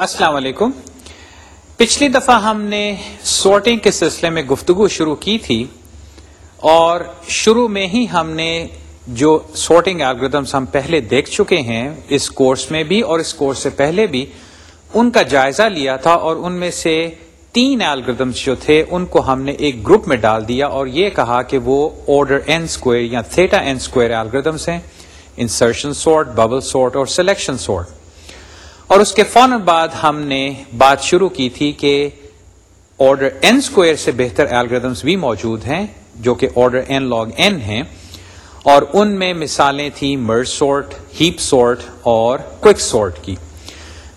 السلام علیکم۔ پچھلی دفعہ ہم نے سورٹنگ کے سلسلے میں گفتگو شروع کی تھی اور شروع میں ہی ہم نے جو سورٹنگ الگریدمس ہم پہلے دیکھ چکے ہیں، اس کورس میں بھی اور اس کورس سے پہلے بھی، ان کا جائزہ لیا تھا اور ان میں سے تین الگریدمس جو تھے، ان کو ہم نے ایک گروپ میں ڈال دیا اور یہ کہا کہ وہ آرڈر این اسکوئر یا تھیٹا این اسکوئر الگریدمس ہیں انسرشن سورٹ ببل سورٹ اور سلیکشن سورٹ اور اس کے فوراً بعد ہم نے بات شروع کی تھی کہ آرڈر این اسکوئر سے بہتر الگریدمس بھی موجود ہیں، جو کہ آرڈر این لاگ این ہیں، اور ان میں مثالیں تھیں مرج سورٹ ہیپ سورٹ اور کوک سورٹ کی۔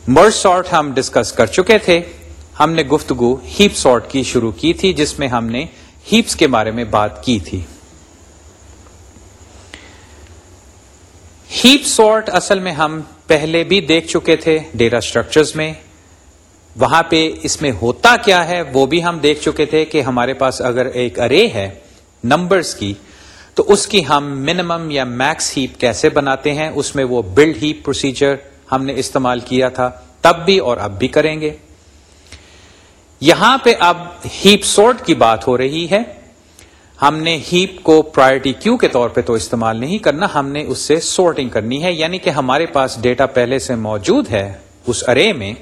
مرج سورٹ ہم ڈسکس کر چکے تھے۔ ہم نے گفتگو ہیپ سورٹ کی شروع کی تھی، جس میں ہم نے ہیپس کے بارے میں بات کی تھی۔ ہیپ سورٹ اصل میں ہم پہلے بھی دیکھ چکے تھے ڈیٹا اسٹرکچرز میں۔ وہاں پہ اس میں ہوتا کیا ہے وہ بھی ہم دیکھ چکے تھے کہ ہمارے پاس اگر ایک ارے ہے نمبرز کی، تو اس کی ہم منیمم یا میکس ہیپ کیسے بناتے ہیں؟ اس میں وہ بلڈ ہیپ پروسیجر ہم نے استعمال کیا تھا۔ تب بھی اور اب بھی کریں گے۔ یہاں پہ اب ہیپ سورٹ کی بات ہو رہی ہے۔ ہم نے ہیپ کو پرائرٹی کیو کے طور پہ تو استعمال نہیں کرنا، ہم نے اس سے سورٹنگ کرنی ہے یعنی کہ ہمارے پاس ڈیٹا پہلے سے موجود ہے اس ارے میں۔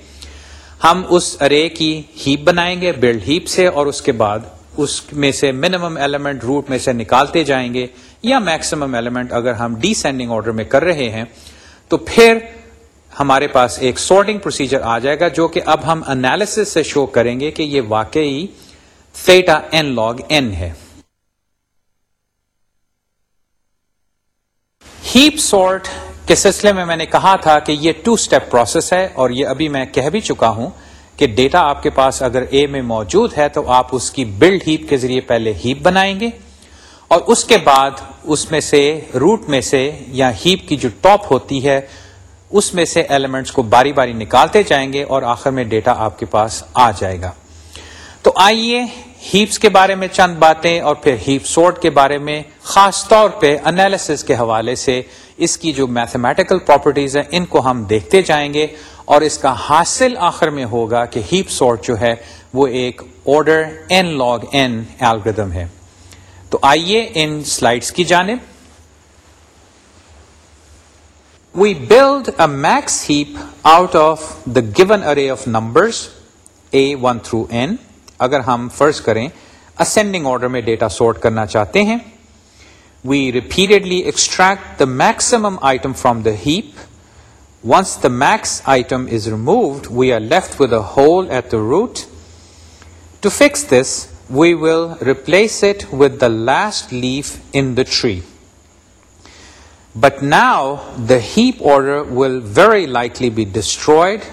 ہم اس ارے کی ہیپ بنائیں گے بلڈ ہیپ سے اور اس کے بعد اس میں سے منیمم ایلیمنٹ روٹ میں سے نکالتے جائیں گے۔ یا میکسیمم ایلیمنٹ اگر ہم ڈیسینڈنگ آرڈر میں کر رہے ہیں، تو پھر ہمارے پاس ایک سورٹنگ پروسیجر آ جائے گا، جو کہ اب ہم انالیس سے شو کریں گے کہ یہ واقعی فیٹا این لاگ این ہے۔ ہیپ سورٹ کے سلسلے میں میں نے کہا تھا کہ یہ ٹو اسٹیپ پروسیس ہے اور یہ ابھی میں کہہ بھی چکا ہوں کہ ڈیٹا آپ کے پاس اگر اے میں موجود ہے تو آپ اس کی بلڈ ہیپ کے ذریعے پہلے ہیپ بنائیں گے اور اس کے بعد اس میں سے روٹ میں سے یا ہیپ کی جو ٹاپ ہوتی ہے اس میں سے ایلیمنٹس کو باری باری نکالتے جائیں گے اور آخر میں ڈیٹا آپ کے پاس آ جائے گا۔ تو آئیے ہیپس کے بارے میں چند باتیں اور پھر ہیپ سورٹ کے بارے میں خاص طور پہ انالیس کے حوالے سے اس کی جو میتھمیٹیکل پراپرٹیز ہیں، ان کو ہم دیکھتے جائیں گے اور اس کا حاصل آخر میں ہوگا کہ ہیپ سورٹ جو ہے، وہ ایک order n log n algorithm ہے۔ تو آئیے ان سلائڈس کی جانب۔ We build a max heap out of the given array of numbers a one through n اگر ہم فرض کریں اسینڈنگ آرڈر میں ڈیٹا سورٹ کرنا چاہتے ہیں we repeatedly extract the maximum item from the heap once the max item is removed we are left with hole at the root to fix this we will replace it with the last leaf in the tree but now the heap order will very likely be destroyed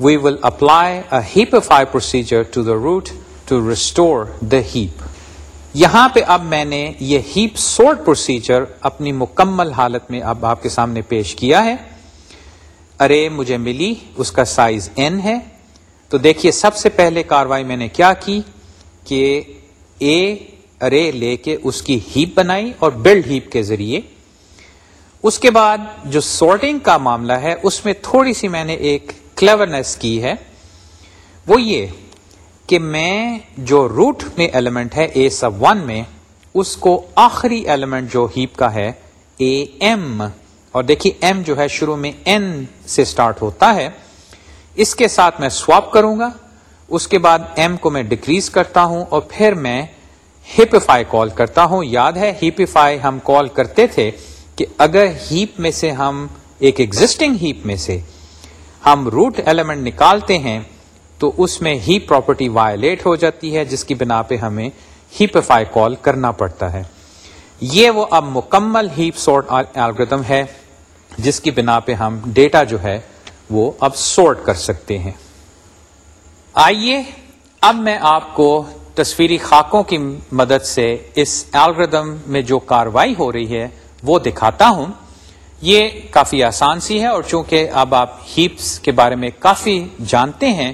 we will apply heapify procedure to the root to restore the heap یہاں پہ اب میں نے یہ heap sort procedure اپنی مکمل حالت میں اب آپ کے سامنے پیش کیا ہے۔ ارے، مجھے ملی، اس کا سائز این ہے۔ تو دیکھیے، سب سے پہلے کاروائی میں نے کیا کی کہ اے ارے، لے کے اس کی ہیپ بنائی اور بلڈ ہیپ کے ذریعے۔ اس کے بعد جو سورٹنگ کا معاملہ ہے، اس میں تھوڑی سی میں نے ایک کلیورنیس کی ہے، وہ یہ کہ میں جو روٹ میں ایلیمنٹ ہے اے سب ون میں، اس کو آخری ایلیمنٹ جو ہیپ کا ہے اے ایم اور دیکھیے ایم جو ہے شروع میں این سے سٹارٹ ہوتا ہے. اس کے ساتھ میں سواپ کروں گا. اس کے بعد ایم کو میں ڈکریز کرتا ہوں اور پھر میں ہپیفائی کال کرتا ہوں. یاد ہے ہیپیفائی ہم کال کرتے تھے کہ اگر ہیپ میں سے ہم ایک ایگزٹنگ ہیپ میں سے ہم روٹ ایلیمنٹ نکالتے ہیں، تو اس میں ہی پراپرٹی وائلیٹ ہو جاتی ہے، جس کی بنا پہ ہمیں ہیپیفائی کال کرنا پڑتا ہے۔ یہ وہ اب مکمل ہیپ سورٹ الگریدم ہے، جس کی بنا پہ ہم ڈیٹا جو ہے وہ اب سورٹ کر سکتے ہیں۔ آئیے، اب میں آپ کو تصویری خاکوں کی مدد سے اس الگریدم میں جو کاروائی ہو رہی ہے، وہ دکھاتا ہوں۔ یہ کافی آسان سی ہے اور چونکہ اب آپ ہیپس کے بارے میں کافی جانتے ہیں،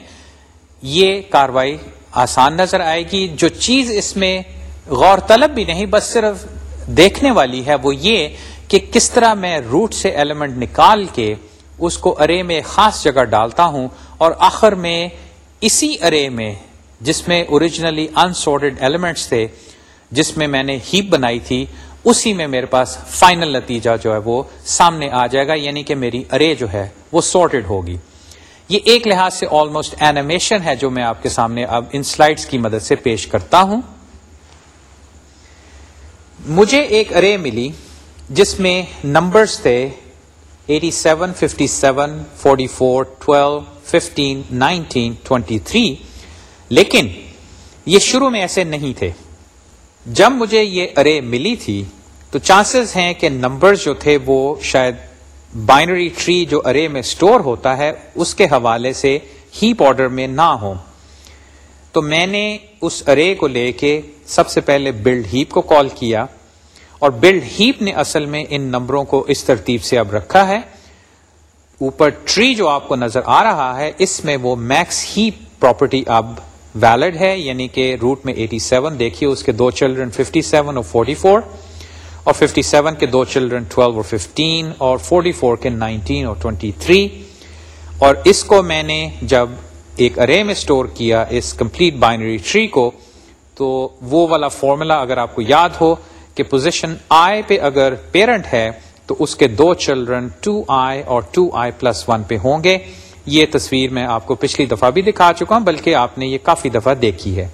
یہ کاروائی آسان نظر آئے گی۔ جو چیز اس میں غور طلب بھی نہیں، بس صرف دیکھنے والی ہے وہ یہ کہ کس طرح میں روٹ سے ایلیمنٹ نکال کے اس کو ارے میں خاص جگہ ڈالتا ہوں اور آخر میں اسی ارے میں، جس میں اوریجنلی انسورٹڈ ایلیمنٹس تھے، جس میں میں نے ہیپ بنائی تھی اسی میں میرے پاس فائنل نتیجہ جو ہے وہ سامنے آ جائے گا یعنی کہ میری ارے جو ہے وہ سارٹیڈ ہوگی۔ یہ ایک لحاظ سے آلموسٹ اینیمیشن ہے جو میں آپ کے سامنے اب ان سلائڈس کی مدد سے پیش کرتا ہوں۔ مجھے ایک ارے ملی جس میں نمبرز تھے 87, 57, 44, 12, 15, 19, 23 لیکن یہ شروع میں ایسے نہیں تھے۔ جب مجھے یہ ارے ملی تھی، تو چانسز ہیں کہ نمبر جو تھے وہ شاید بائنری ٹری جو ارے میں سٹور ہوتا ہے، اس کے حوالے سے ہیپ آرڈر میں نہ ہو تو میں نے اس ارے کو لے کے سب سے پہلے بلڈ ہیپ کو کال کیا، اور بلڈ ہیپ نے اصل میں ان نمبروں کو اس ترتیب سے اب رکھا ہے۔ اوپر ٹری جو آپ کو نظر آ رہا ہے، اس میں وہ میکس ہیپ پراپرٹی اب ویلڈ ہے یعنی کہ روٹ میں 87 دیکھیے، اس کے دو چلڈرن 57 اور 44 اور 57 کے دو چلڈرن 12 اور 15 اور 44 کے 19 اور 23 اور اس کو میں نے جب ایک ارے میں سٹور کیا اس کمپلیٹ بائنری ٹری کو، تو وہ والا فارمولا اگر آپ کو یاد ہو کہ پوزیشن آئی پہ اگر پیرنٹ ہے، تو اس کے دو چلڈرن 2 آئی اور 2 آئی پلس ون پہ ہوں گے. یہ تصویر میں آپ کو پچھلی دفعہ بھی دکھا چکا ہوں، بلکہ آپ نے یہ کافی دفعہ دیکھی ہے۔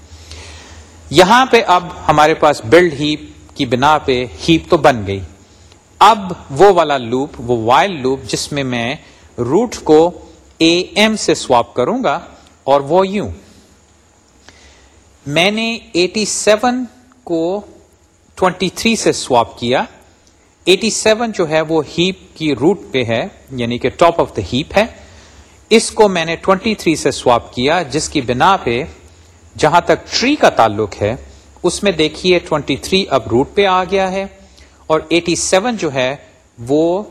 یہاں پہ اب ہمارے پاس بلڈ ہیپ کی بنا پہ ہیپ تو بن گئی۔ اب وہ والا لوپ وہ وائل لوپ جس میں میں روٹ کو اے ایم سے سواپ کروں گا اور وہ یوں۔ میں نے ایٹی سیون کو ٹوینٹی تھری سے سواپ کیا۔ ایٹی سیون جو ہے وہ ہیپ کی روٹ پہ ہے یعنی کہ ٹاپ آف دا ہیپ ہے۔ اس کو میں نے 23 سے سواپ کیا، جس کی بنا پہ جہاں تک ٹری کا تعلق ہے، اس میں دیکھیے 23 اب روٹ پہ آ گیا ہے اور 87 جو ہے، وہ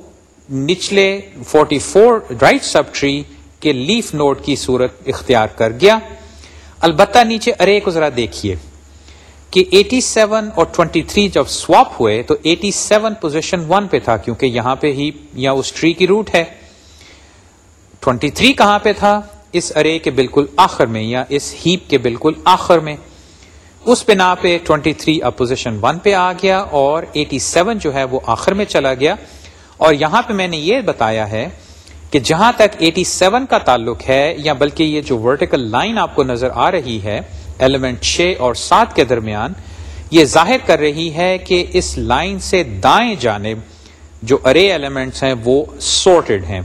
نچلے 44 رائٹ سب ٹری کے لیف نوٹ کی صورت اختیار کر گیا۔ البتہ نیچے ارے کو ذرا دیکھیے کہ 87 اور 23 جب سواپ ہوئے تو 87 پوزیشن 1 پہ تھا، کیونکہ یہاں پہ ہی یا اس ٹری کی روٹ ہے۔ 23 کہاں پہ تھا؟ اس ارے کے بالکل آخر میں یا اس ہیپ کے بالکل آخر میں۔ اس بنا پہ 23 اپوزیشن 1 پہ آ گیا اور 87 جو ہے وہ آخر میں چلا گیا۔ اور یہاں پہ میں نے یہ بتایا ہے کہ جہاں تک 87 کا تعلق ہے یا بلکہ یہ جو ورٹیکل لائن آپ کو نظر آ رہی ہے ایلیمنٹ 6 اور 7 کے درمیان، یہ ظاہر کر رہی ہے کہ اس لائن سے دائیں جانب جو ارے ایلیمنٹس ہیں وہ سورٹڈ ہیں۔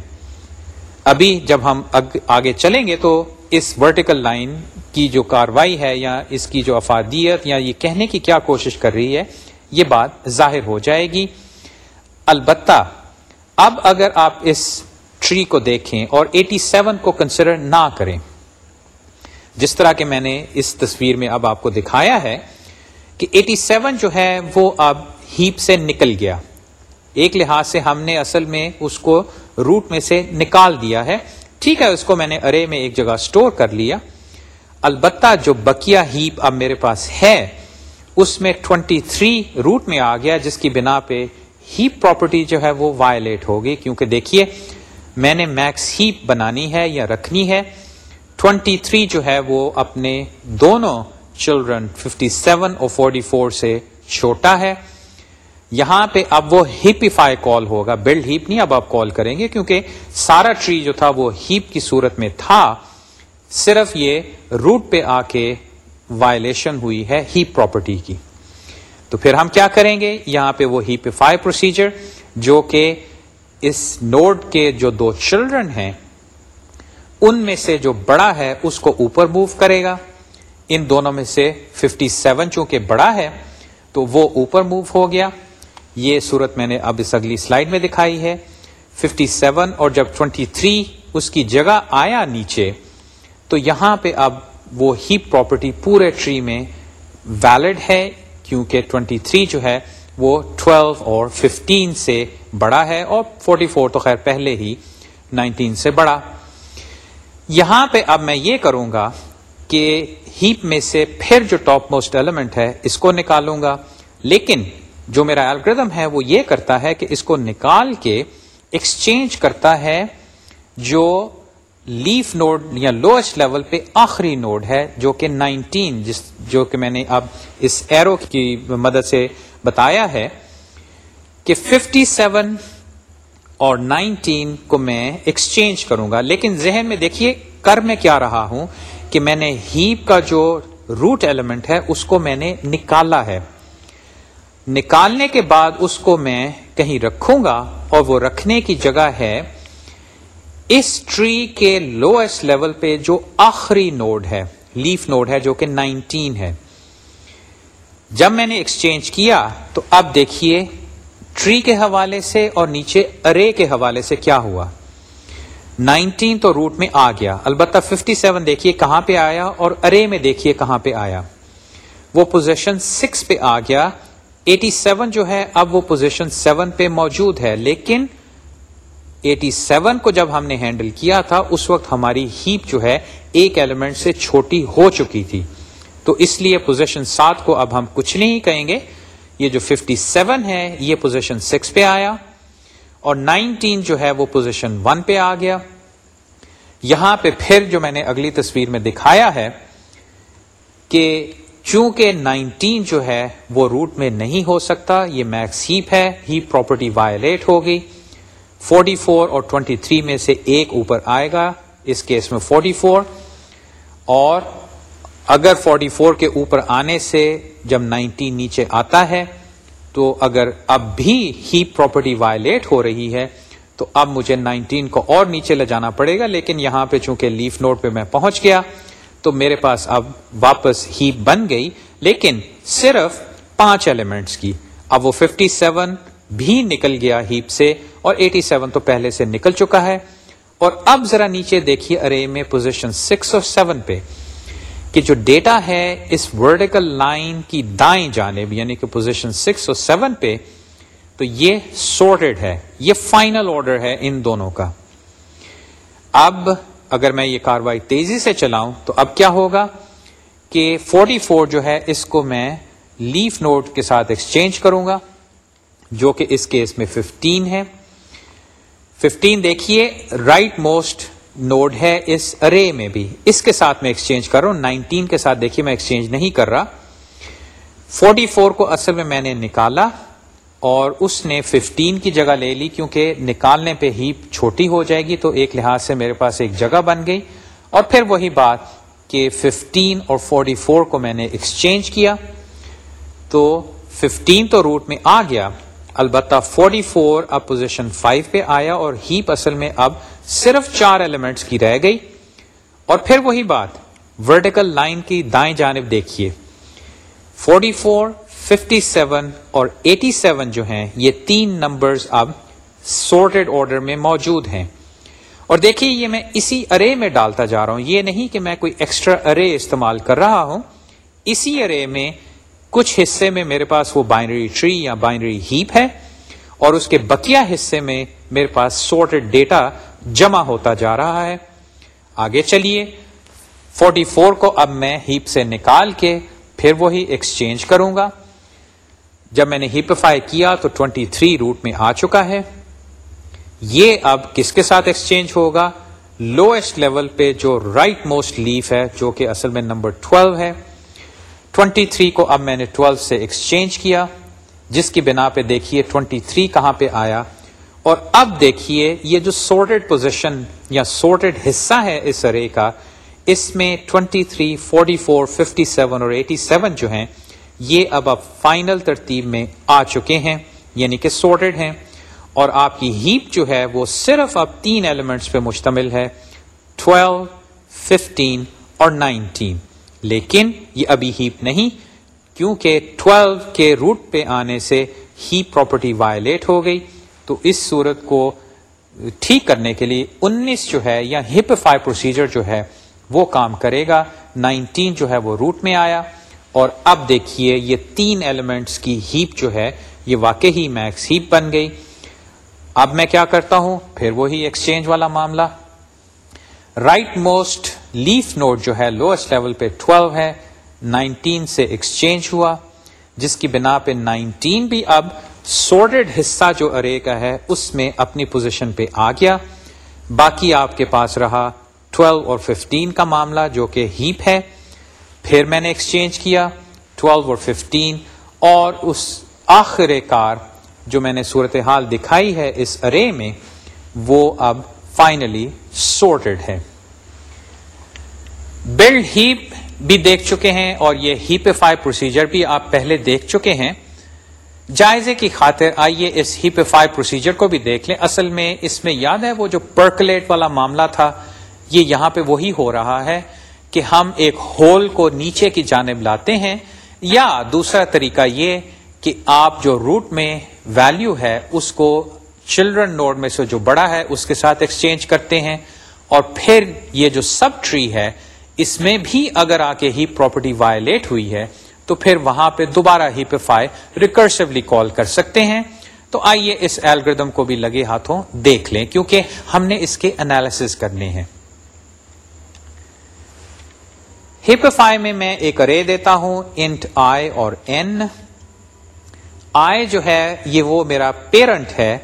ابھی جب ہم آگے چلیں گے تو اس ورٹیکل لائن کی جو کاروائی ہے یا اس کی جو افادیت یا یہ کہنے کی کیا کوشش کر رہی ہے، یہ بات ظاہر ہو جائے گی۔ البتہ، اب اگر آپ اس ٹری کو دیکھیں اور ایٹی سیون کو کنسیڈر نہ کریں، جس طرح کہ میں نے اس تصویر میں اب آپ کو دکھایا ہے کہ ایٹی سیون جو ہے وہ اب ہیپ سے نکل گیا۔ ایک لحاظ سے ہم نے اصل میں اس کو روٹ میں سے نکال دیا ہے۔ ٹھیک ہے، اس کو میں نے ارے میں ایک جگہ سٹور کر لیا۔ البتہ جو بکیا ہیپ اب میرے پاس ہے، اس میں 23 روٹ میں آ گیا، جس کی بنا پہ ہیپ پراپرٹی جو ہے وہ وائلیٹ ہوگی کیونکہ دیکھیے، میں نے میکس ہیپ بنانی ہے یا رکھنی ہے۔ 23 جو ہے وہ اپنے دونوں چلڈرن 57 اور 44 سے چھوٹا ہے۔ یہاں پہ اب وہ ہیپیفائی کال ہوگا۔ بلڈ ہیپ نہیں اب آپ کال کریں گے کیونکہ سارا ٹری جو تھا وہ ہیپ کی صورت میں تھا۔ صرف یہ روٹ پہ آ کے وائلیشن ہوئی ہے ہیپ پراپرٹی کی۔ تو پھر ہم کیا کریں گے؟ یہاں پہ وہ ہیپیفائی پروسیجر جو کہ اس نوڈ کے جو دو چلڈرن ہیں، ان میں سے جو بڑا ہے اس کو اوپر موو کرے گا۔ ان دونوں میں سے 57 چونکہ بڑا ہے، تو وہ اوپر موو ہو گیا۔ یہ صورت میں نے اب اس اگلی سلائڈ میں دکھائی ہے۔ 57 اور جب 23 اس کی جگہ آیا نیچے، تو یہاں پہ اب وہ ہیپ پراپرٹی پورے ٹری میں ویلڈ ہے، کیونکہ 23 جو ہے وہ 12 اور 15 سے بڑا ہے اور 44 تو خیر پہلے ہی 19 سے بڑا۔ یہاں پہ اب میں یہ کروں گا کہ ہیپ میں سے پھر جو ٹاپ موسٹ ایلیمنٹ ہے اس کو نکالوں گا، لیکن جو میرا الگریدم ہے وہ یہ کرتا ہے کہ اس کو نکال کے ایکسچینج کرتا ہے جو لیف نوڈ یا لوئسٹ لیول پہ آخری نوڈ ہے جو کہ نائنٹین جس جو کہ میں نے اب اس ایرو کی مدد سے بتایا ہے کہ ففٹی سیون اور نائنٹین کو میں ایکسچینج کروں گا۔ لیکن ذہن میں دیکھیے کر میں کیا رہا ہوں کہ میں نے ہیپ کا جو روٹ ایلیمنٹ ہے اس کو میں نے نکالا ہے۔ نکالنے کے بعد اس کو میں کہیں رکھوں گا اور وہ رکھنے کی جگہ ہے اس ٹری کے لوئسٹ لیول پہ جو آخری نوڈ ہے لیف نوڈ ہے جو کہ نائنٹین ہے۔ جب میں نے ایکسچینج کیا تو اب دیکھیے ٹری کے حوالے سے اور نیچے ارے کے حوالے سے کیا ہوا۔ نائنٹین تو روٹ میں آ گیا۔ البتہ ففٹی سیون دیکھیے کہاں پہ آیا اور ارے میں دیکھیے کہاں پہ آیا۔ وہ پوزیشن سکس پہ آ گیا۔ ایٹی سیون جو ہے، اب وہ پوزیشن سیون پہ موجود ہے۔ لیکن ایٹی سیون کو جب ہم نے ہینڈل کیا تھا، اس وقت ہماری ہیپ جو ہے ایک ایلیمنٹ سے چھوٹی ہو چکی تھی۔ تو اس لیے پوزیشن سات کو اب ہم کچھ نہیں کہیں گے۔ یہ جو ففٹی سیون ہے، یہ پوزیشن سکس پہ آیا۔ اور نائنٹین جو ہے، وہ پوزیشن ون پہ آ گیا۔ یہاں پہ پھر جو میں نے اگلی تصویر میں دکھایا ہے کہ چونکہ نائنٹین جو ہے وہ روٹ میں نہیں ہو سکتا، یہ میکس ہیپ ہے، ہیپ پراپرٹی وائلیٹ ہوگی۔ فورٹی فور اور ٹوینٹی تھری میں سے ایک اوپر آئے گا، اس کیس میں فورٹی فور۔ اور اگر فورٹی فور کے اوپر آنے سے جب نائنٹین نیچے آتا ہے، تو اگر اب بھی ہیپ پراپرٹی وائلیٹ ہو رہی ہے، تو اب مجھے نائنٹین کو اور نیچے لے جانا پڑے گا۔ لیکن یہاں پہ چونکہ لیف نوٹ پہ میں پہنچ گیا تو میرے پاس اب واپس ہیپ بن گئی، لیکن صرف پانچ ایلیمنٹس کی۔ اب وہ 57 بھی نکل گیا ہیپ سے، اور 87 تو پہلے سے نکل چکا ہے۔ اور اب ذرا نیچے دیکھیے ارے میں پوزیشن سکس اور سیون پہ کہ جو ڈیٹا ہے اس ورڈیکل لائن کی دائیں جانب یعنی کہ پوزیشن سکس اور سیون پہ، تو یہ سورٹڈ ہے۔ یہ فائنل آرڈر ہے ان دونوں کا۔ اب اگر میں یہ کاروائی تیزی سے چلاؤں تو اب کیا ہوگا کہ 44 جو ہے اس کو میں لیف نوٹ کے ساتھ ایکسچینج کروں گا، جو کہ اس کیس میں 15 ہے۔ 15 دیکھیے، رائٹ موسٹ نوڈ ہے اس ارے میں بھی۔ اس کے ساتھ میں ایکسچینج کر رہا ہوں 19 کے ساتھ دیکھیے میں ایکسچینج نہیں کر رہا۔ 44 کو اصل میں میں نے نکالا۔ اور اس نے 15 کی جگہ لے لی کیونکہ نکالنے پہ ہیپ چھوٹی ہو جائے گی تو ایک لحاظ سے میرے پاس ایک جگہ بن گئی۔ اور پھر وہی بات کہ 15 اور 44 کو میں نے ایکسچینج کیا تو 15 تو روٹ میں آ گیا۔ البتہ 44 اب پوزیشن 5 پہ آیا اور ہیپ اصل میں اب صرف چار ایلیمنٹس کی رہ گئی۔ اور پھر وہی بات ورٹیکل لائن کی دائیں جانب دیکھیے۔ 44 57 اور 87 جو ہیں، یہ تین نمبرز اب سورٹڈ آرڈر میں موجود ہیں۔ اور دیکھیے یہ میں اسی ارے میں ڈالتا جا رہا ہوں۔ یہ نہیں کہ میں کوئی ایکسٹرا ارے استعمال کر رہا ہوں۔ اسی ارے میں کچھ حصے میں میرے پاس وہ بائنری ٹری یا بائنری ہیپ ہے اور اس کے بکیا حصے میں میرے پاس سورٹڈ ڈیٹا جمع ہوتا جا رہا ہے۔ آگے چلیے۔ 44 کو اب میں ہیپ سے نکال کے پھر وہی ایکسچینج کروں گا۔ جب میں نے ہیپیفائی کیا تو 23 روٹ میں آ چکا ہے۔ یہ اب کس کے ساتھ ایکسچینج ہوگا؟ لوئسٹ لیول پہ جو رائٹ موسٹ لیف ہے جو کہ اصل میں نمبر 12 ہے۔ 23 کو اب میں نے 12 سے ایکسچینج کیا جس کی بنا پہ دیکھیے 23 کہاں پہ آیا۔ اور اب دیکھیے یہ جو سورٹڈ پوزیشن یا سورٹڈ حصہ ہے اس ارے کا اس میں 23, 44, 57 اور 87 جو ہیں یہ اب اب فائنل ترتیب میں آ چکے ہیں یعنی کہ سورٹڈ ہیں اور آپ کی ہیپ جو ہے وہ صرف اب تین ایلیمنٹس پہ مشتمل ہے 12, 15 اور 19 لیکن یہ ابھی ہیپ نہیں کیونکہ 12 کے روٹ پہ آنے سے ہیپ پراپرٹی وائلیٹ ہو گئی۔ تو اس صورت کو ٹھیک کرنے کے لیے انیس جو ہے یا ہپفائی پروسیجر جو ہے وہ کام کرے گا۔ نائنٹین جو ہے وہ روٹ میں آیا۔ اور اب دیکھیے یہ تین ایلیمنٹس کی ہیپ جو ہے، یہ واقعی میکس ہیپ بن گئی۔ اب میں کیا کرتا ہوں؟ پھر وہی ایکسچینج والا معاملہ۔ رائٹ موسٹ لیف نوٹ جو ہے لوئسٹ لیول پہ 12 ہے 19 سے ایکسچینج ہوا۔ جس کی بنا پہ 19 بھی اب سورڈڈ حصہ جو ارے کا ہے، اس میں اپنی پوزیشن پہ آ گیا۔ باقی آپ کے پاس رہا 12 اور 15 کا معاملہ جو کہ ہیپ ہے۔ پھر میں نے ایکسچینج کیا 12 اور 15 اور اس آخر کار جو میں نے صورتحال دکھائی ہے اس ارے میں وہ اب فائنلی سورٹڈ ہے۔ بلڈ ہیپ بھی دیکھ چکے ہیں اور یہ ہیپیفائی پروسیجر بھی آپ پہلے دیکھ چکے ہیں۔ جائزے کی خاطر آئیے اس ہیپیفائی پروسیجر کو بھی دیکھ لیں۔ اصل میں اس میں یاد ہے وہ جو پرکلیٹ والا معاملہ تھا، یہ یہاں پہ وہی ہو رہا ہے۔ کہ ہم ایک ہول کو نیچے کی جانب لاتے ہیں، یا دوسرا طریقہ یہ کہ آپ جو روٹ میں ویلیو ہے، اس کو چلڈرن نوڈ میں سے جو بڑا ہے، اس کے ساتھ ایکسچینج کرتے ہیں۔ اور پھر یہ جو سب ٹری ہے، اس میں بھی اگر آ کے ہی پراپرٹی وائلیٹ ہوئی ہے، تو پھر وہاں پہ دوبارہ ہی پہ فائی ریکرسولی کال کر سکتے ہیں۔ تو آئیے اس ایلگردم کو بھی لگے ہاتھوں دیکھ لیں، کیونکہ ہم نے اس کے انالیس کرنے ہیں۔ ہپفائی میں میں ایک ارے دیتا ہوں انٹ آئی اور این آئی جو ہے، یہ وہ میرا پیرنٹ ہے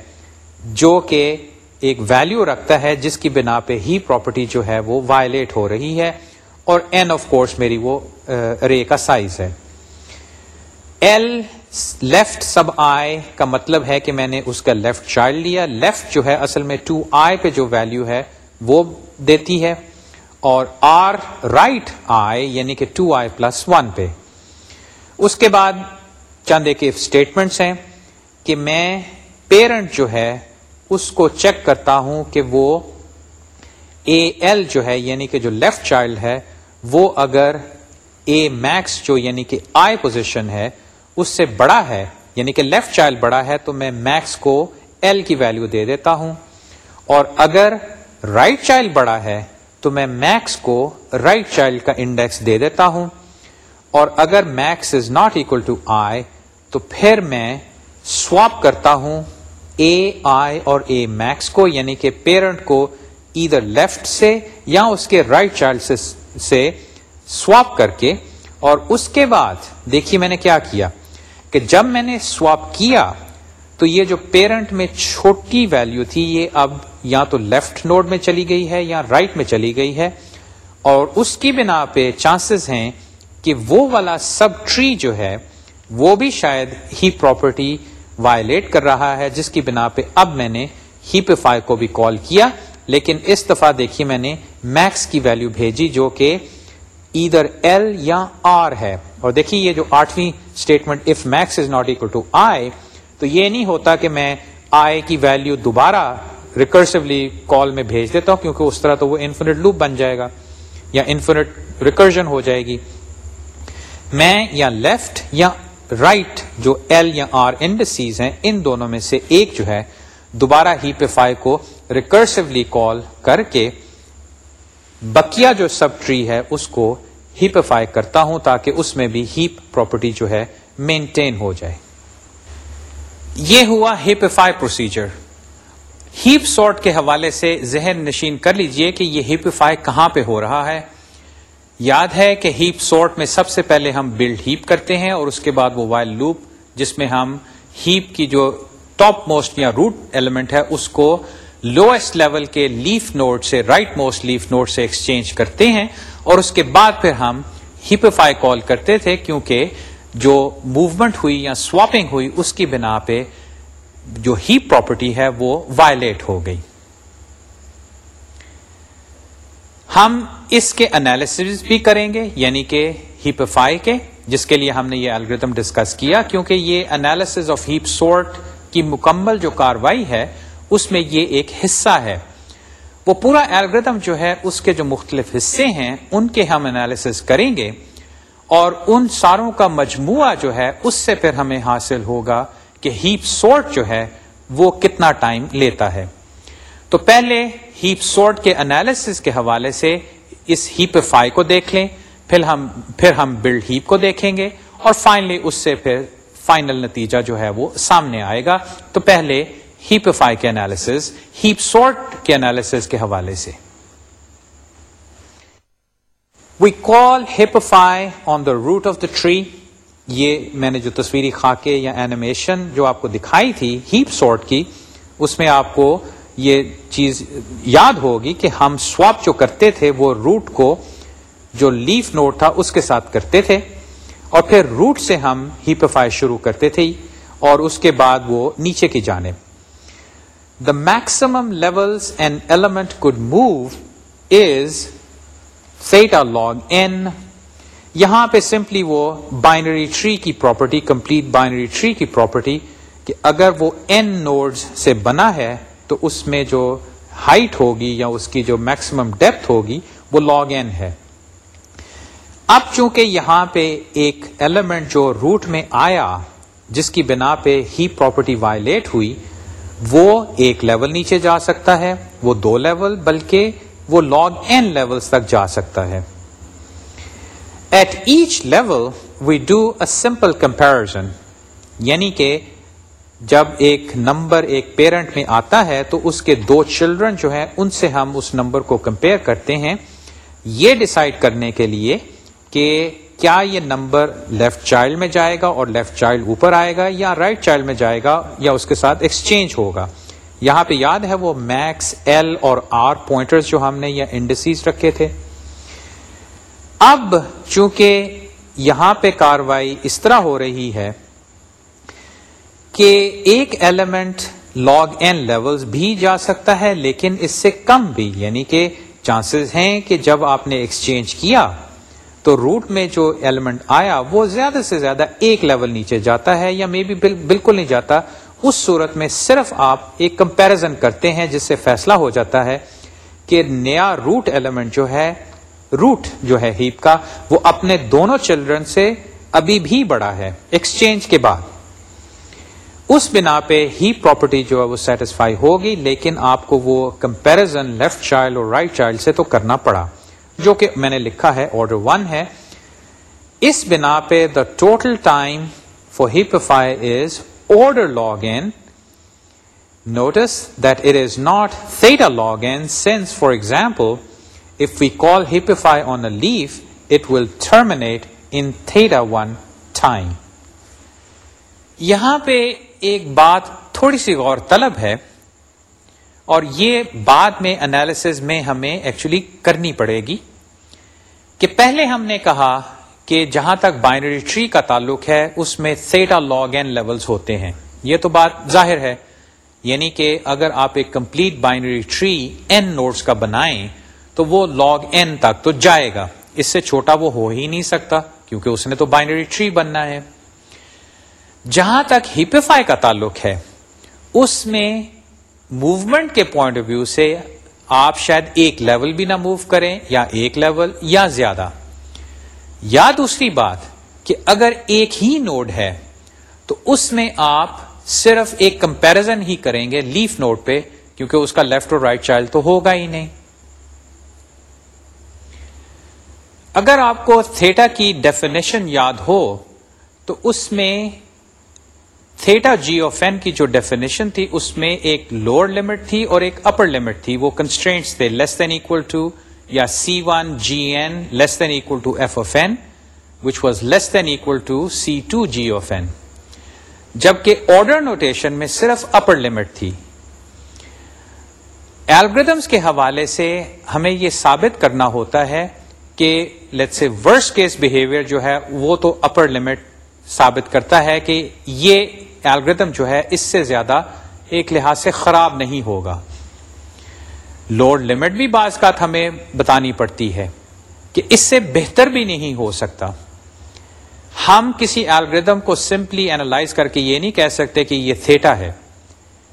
جو کہ ایک ویلو رکھتا ہے، جس کی بنا پہ ہی پراپرٹی جو ہے وہ وائلیٹ ہو رہی ہے اور این آف کورس میری وہ uh, ارے کا سائز ہے۔ ایل لیفٹ سب آئی کا مطلب ہے کہ میں نے اس کا لیفٹ چائلڈ لیا۔ لیفٹ جو ہے، اصل میں ٹو آئی پہ جو ویلو ہے وہ دیتی ہے۔ اور آر رائٹ آئی یعنی کہ ٹو آئی پلس ون پہ۔ اس کے بعد چند ایک اسٹیٹمنٹس ہیں کہ میں پیرنٹ جو ہے اس کو چیک کرتا ہوں کہ وہ اے ایل جو ہے یعنی کہ جو لیفٹ چائلڈ ہے وہ اگر اے میکس جو یعنی کہ آئی پوزیشن ہے اس سے بڑا ہے یعنی کہ لیفٹ چائلڈ بڑا ہے تو میں میکس کو ایل کی ویلو دے دیتا ہوں۔ اور اگر رائٹ right چائلڈ بڑا ہے تو میں میکس کو رائٹ right چائلڈ کا انڈیکس دے دیتا ہوں۔ اور اگر max is not equal to i تو پھر میں سواپ کرتا ہوں اے آئی اور اے میکس کو یعنی کہ پیرنٹ کو ادھر لیفٹ سے یا اس کے رائٹ right چائلڈ سے سواپ کر کے۔ اور اس کے بعد دیکھیے میں نے کیا کیا کہ جب میں نے سواپ کیا تو یہ جو پیرنٹ میں چھوٹی ویلیو تھی، یہ اب یا تو لیفٹ نوڈ میں چلی گئی ہے یا رائٹ right میں چلی گئی ہے۔ اور اس کی بنا پہ چانسز ہیں کہ وہ والا سب ٹری جو ہے، وہ بھی شاید ہی پراپرٹی وائلیٹ کر رہا ہے، جس کی بنا پہ اب میں نے ہیپیفائی کو بھی کال کیا۔ لیکن اس دفعہ دیکھیے میں نے میکس کی ویلیو بھیجی جو کہ ادھر ایل یا آر ہے۔ اور دیکھیے یہ جو آٹھویں statement if max is not equal to i تو یہ نہیں ہوتا کہ میں آئی کی ویلیو دوبارہ ریکرسولی کال میں بھیج دیتا ہوں، کیونکہ اس طرح تو وہ انفینٹ لوپ بن جائے گا یا انفینٹ ریکرجن ہو جائے گی۔ میں یا لیفٹ یا رائٹ right جو ایل یا آر انڈسیز ہیں، ان دونوں میں سے ایک جو ہے، دوبارہ ہیپیفائی کو ریکرسولی کال کر کے بکیا جو سب ٹری ہے، اس کو ہیپیفائی کرتا ہوں تاکہ اس میں بھی ہیپ پراپرٹی جو ہے مینٹین ہو جائے۔ یہ ہوا ہیپیفائی پروسیجر ہیپ سارٹ کے حوالے سے ذہن نشین کر لیجیے کہ یہ ہیپیفائی کہاں پہ ہو رہا ہے۔ یاد ہے کہ ہیپ سارٹ میں سب سے پہلے ہم بلڈ ہیپ کرتے ہیں اور اس کے بعد وہ وائل لوپ جس میں ہم ہیپ کی جو ٹاپ موسٹ یا روٹ ایلیمنٹ ہے اس کو لوئسٹ لیول کے لیف نوٹ سے رائٹ موسٹ لیف نوٹ سے ایکسچینج کرتے ہیں اور اس کے بعد پھر ہم ہیپیفائی کال کرتے تھے کیونکہ جو موومنٹ ہوئی یا سواپنگ ہوئی اس کی بنا پہ جو ہیپ پراپرٹی ہے وہ وائلیٹ ہو گئی۔ ہم اس کے انالیس بھی کریں گے یعنی کہ ہیپیفائی کے، جس کے لیے ہم نے یہ الگریدم ڈسکس کیا، کیونکہ یہ انالیس آف ہیپ سورٹ کی مکمل جو کاروائی ہے، اس میں یہ ایک حصہ ہے۔ وہ پورا الگریدم جو ہے، اس کے جو مختلف حصے ہیں، ان کے ہم انالیس کریں گے۔ اور ان ساروں کا مجموعہ جو ہے، اس سے پھر ہمیں حاصل ہوگا کہ ہیپ سورٹ جو ہے، وہ کتنا ٹائم لیتا ہے۔ تو پہلے ہیپ سورٹ کے انالیس کے حوالے سے اس ہیپ فائی کو دیکھ لیں، پھر ہم پھر ہم بلڈ ہیپ کو دیکھیں گے اور فائنلی اس سے پھر فائنل نتیجہ جو ہے، وہ سامنے آئے گا۔ تو پہلے ہیپ فائی کے انالیس ہیپ سورٹ کے انالیس کے حوالے سے۔ We call heapify on the root of the tree یہ میں نے جو تصویری خاکے یا اینیمیشن جو آپ کو دکھائی تھی ہیپ سورٹ کی، اس میں آپ کو یہ چیز یاد ہوگی کہ ہم سواپ جو کرتے تھے، وہ روٹ کو جو لیف نوٹ تھا، اس کے ساتھ کرتے تھے۔ اور پھر روٹ سے ہم ہیپیفائی شروع کرتے تھے اور اس کے بعد وہ نیچے کی جانب۔ The maximum level and element could move is theta log n یہاں پہ سمپلی وہ بائنری ٹری کی پراپرٹی کمپلیٹ بائنری ٹری کی پراپرٹی کہ اگر وہ این نوڈز سے بنا ہے، تو اس میں جو ہائٹ ہوگی یا اس کی جو میکسیمم ڈیپتھ ہوگی، وہ لاگ این ہے. اب چونکہ یہاں پہ ایک ایلیمنٹ جو روٹ میں آیا، جس کی بنا پہ ہی پراپرٹی وائلیٹ ہوئی، وہ ایک لیول نیچے جا سکتا ہے، وہ دو لیول بلکہ وہ لاگ این لیول تک جا سکتا ہے۔ At each level we do a simple comparison یعنی کہ جب ایک نمبر ایک پیرنٹ میں آتا ہے تو اس کے دو چلڈرن جو ہیں، ان سے ہم اس نمبر کو کمپیئر کرتے ہیں۔ یہ ڈسائڈ کرنے کے لیے کہ کیا یہ نمبر لیفٹ چائلڈ میں جائے گا اور لیفٹ چائلڈ اوپر آئے گا یا رائٹ right چائلڈ میں جائے گا یا اس کے ساتھ ایکسچینج ہوگا۔ یہاں پہ یاد ہے وہ میکس ایل اور آر پوائنٹر جو ہم نے یا انڈسیز رکھے تھے۔ اب چونکہ یہاں پہ کاروائی اس طرح ہو رہی ہے کہ ایک ایلیمنٹ لاگ این لیولز بھی جا سکتا ہے لیکن اس سے کم بھی یعنی کہ چانسز ہیں کہ جب آپ نے ایکسچینج کیا تو روٹ میں جو ایلیمنٹ آیا وہ زیادہ سے زیادہ ایک لیول نیچے جاتا ہے یا مے بی بالکل نہیں جاتا۔ اس صورت میں صرف آپ ایک کمپیرزن کرتے ہیں، جس سے فیصلہ ہو جاتا ہے کہ نیا روٹ ایلیمنٹ جو ہے روٹ جو ہے ہیپ کا، وہ اپنے دونوں چلڈرن سے ابھی بھی بڑا ہے ایکسچینج کے بعد۔ اس بنا پہ ہی پراپرٹی جو ہے وہ سیٹسفائی ہوگی، لیکن آپ کو وہ کمپیرزن لیفٹ چائلڈ اور رائٹ چائلڈ سے تو کرنا پڑا، جو کہ میں نے لکھا ہے آرڈر ون ہے۔ اس بنا پہ the total time for heapify is order log n notice that it is not theta log n since for example if we call heapify on a leaf it will terminate in theta one time یہاں پہ ایک بات تھوڑی سی غور طلب ہے اور یہ بعد میں انالیس میں ہمیں ایکچولی کرنی پڑے گی کہ پہلے ہم نے کہا کہ جہاں تک بائنری ٹری کا تعلق ہے، اس میں سیٹا لاگ این لیولز ہوتے ہیں۔ یہ تو بات ظاہر ہے۔ یعنی کہ اگر آپ ایک complete binary tree n nodes کا بنائیں، تو وہ لاگ این تک تو جائے گا۔ اس سے چھوٹا وہ ہو ہی نہیں سکتا، کیونکہ اس نے تو بائنری ٹری بننا ہے۔ جہاں تک ہیپیفائی کا تعلق ہے، اس میں موومنٹ کے پوائنٹ آف ویو سے آپ شاید ایک لیول بھی نہ موو کریں، یا ایک لیول یا زیادہ۔ یا دوسری بات کہ اگر ایک ہی نوڈ ہے تو اس میں آپ صرف ایک کمپیرزن ہی کریں گے لیف نوڈ پہ، کیونکہ اس کا لیفٹ اور رائٹ چائلڈ تو ہوگا ہی نہیں۔ اگر آپ کو تھیٹا کی ڈیفینیشن یاد ہو، تو اس میں تھیٹا جی آف این کی جو ڈیفینیشن تھی، اس میں ایک لوور لمٹ تھی اور ایک اپر لمٹ تھی، وہ کنسٹرینٹس تھے لیس دین اکول ٹو یا c one g n less than equal to f of n which was less than equal to c two g of n جبکہ order notation میں صرف upper limit تھی۔ Algorithms کے حوالے سے ہمیں یہ ثابت کرنا ہوتا ہے کہ let say worst case behaviour جو ہے وہ تو اپر لمٹ ثابت کرتا ہے کہ یہ الگریدم جو ہے اس سے زیادہ ایک لحاظ سے خراب نہیں ہوگا۔ لوڈ لمٹ بھی بعض کا ہمیں بتانی پڑتی ہے کہ اس سے بہتر بھی نہیں ہو سکتا۔ ہم کسی الگریدم کو سمپلی اینالائز کر کے یہ نہیں کہہ سکتے کہ یہ تھیٹا ہے۔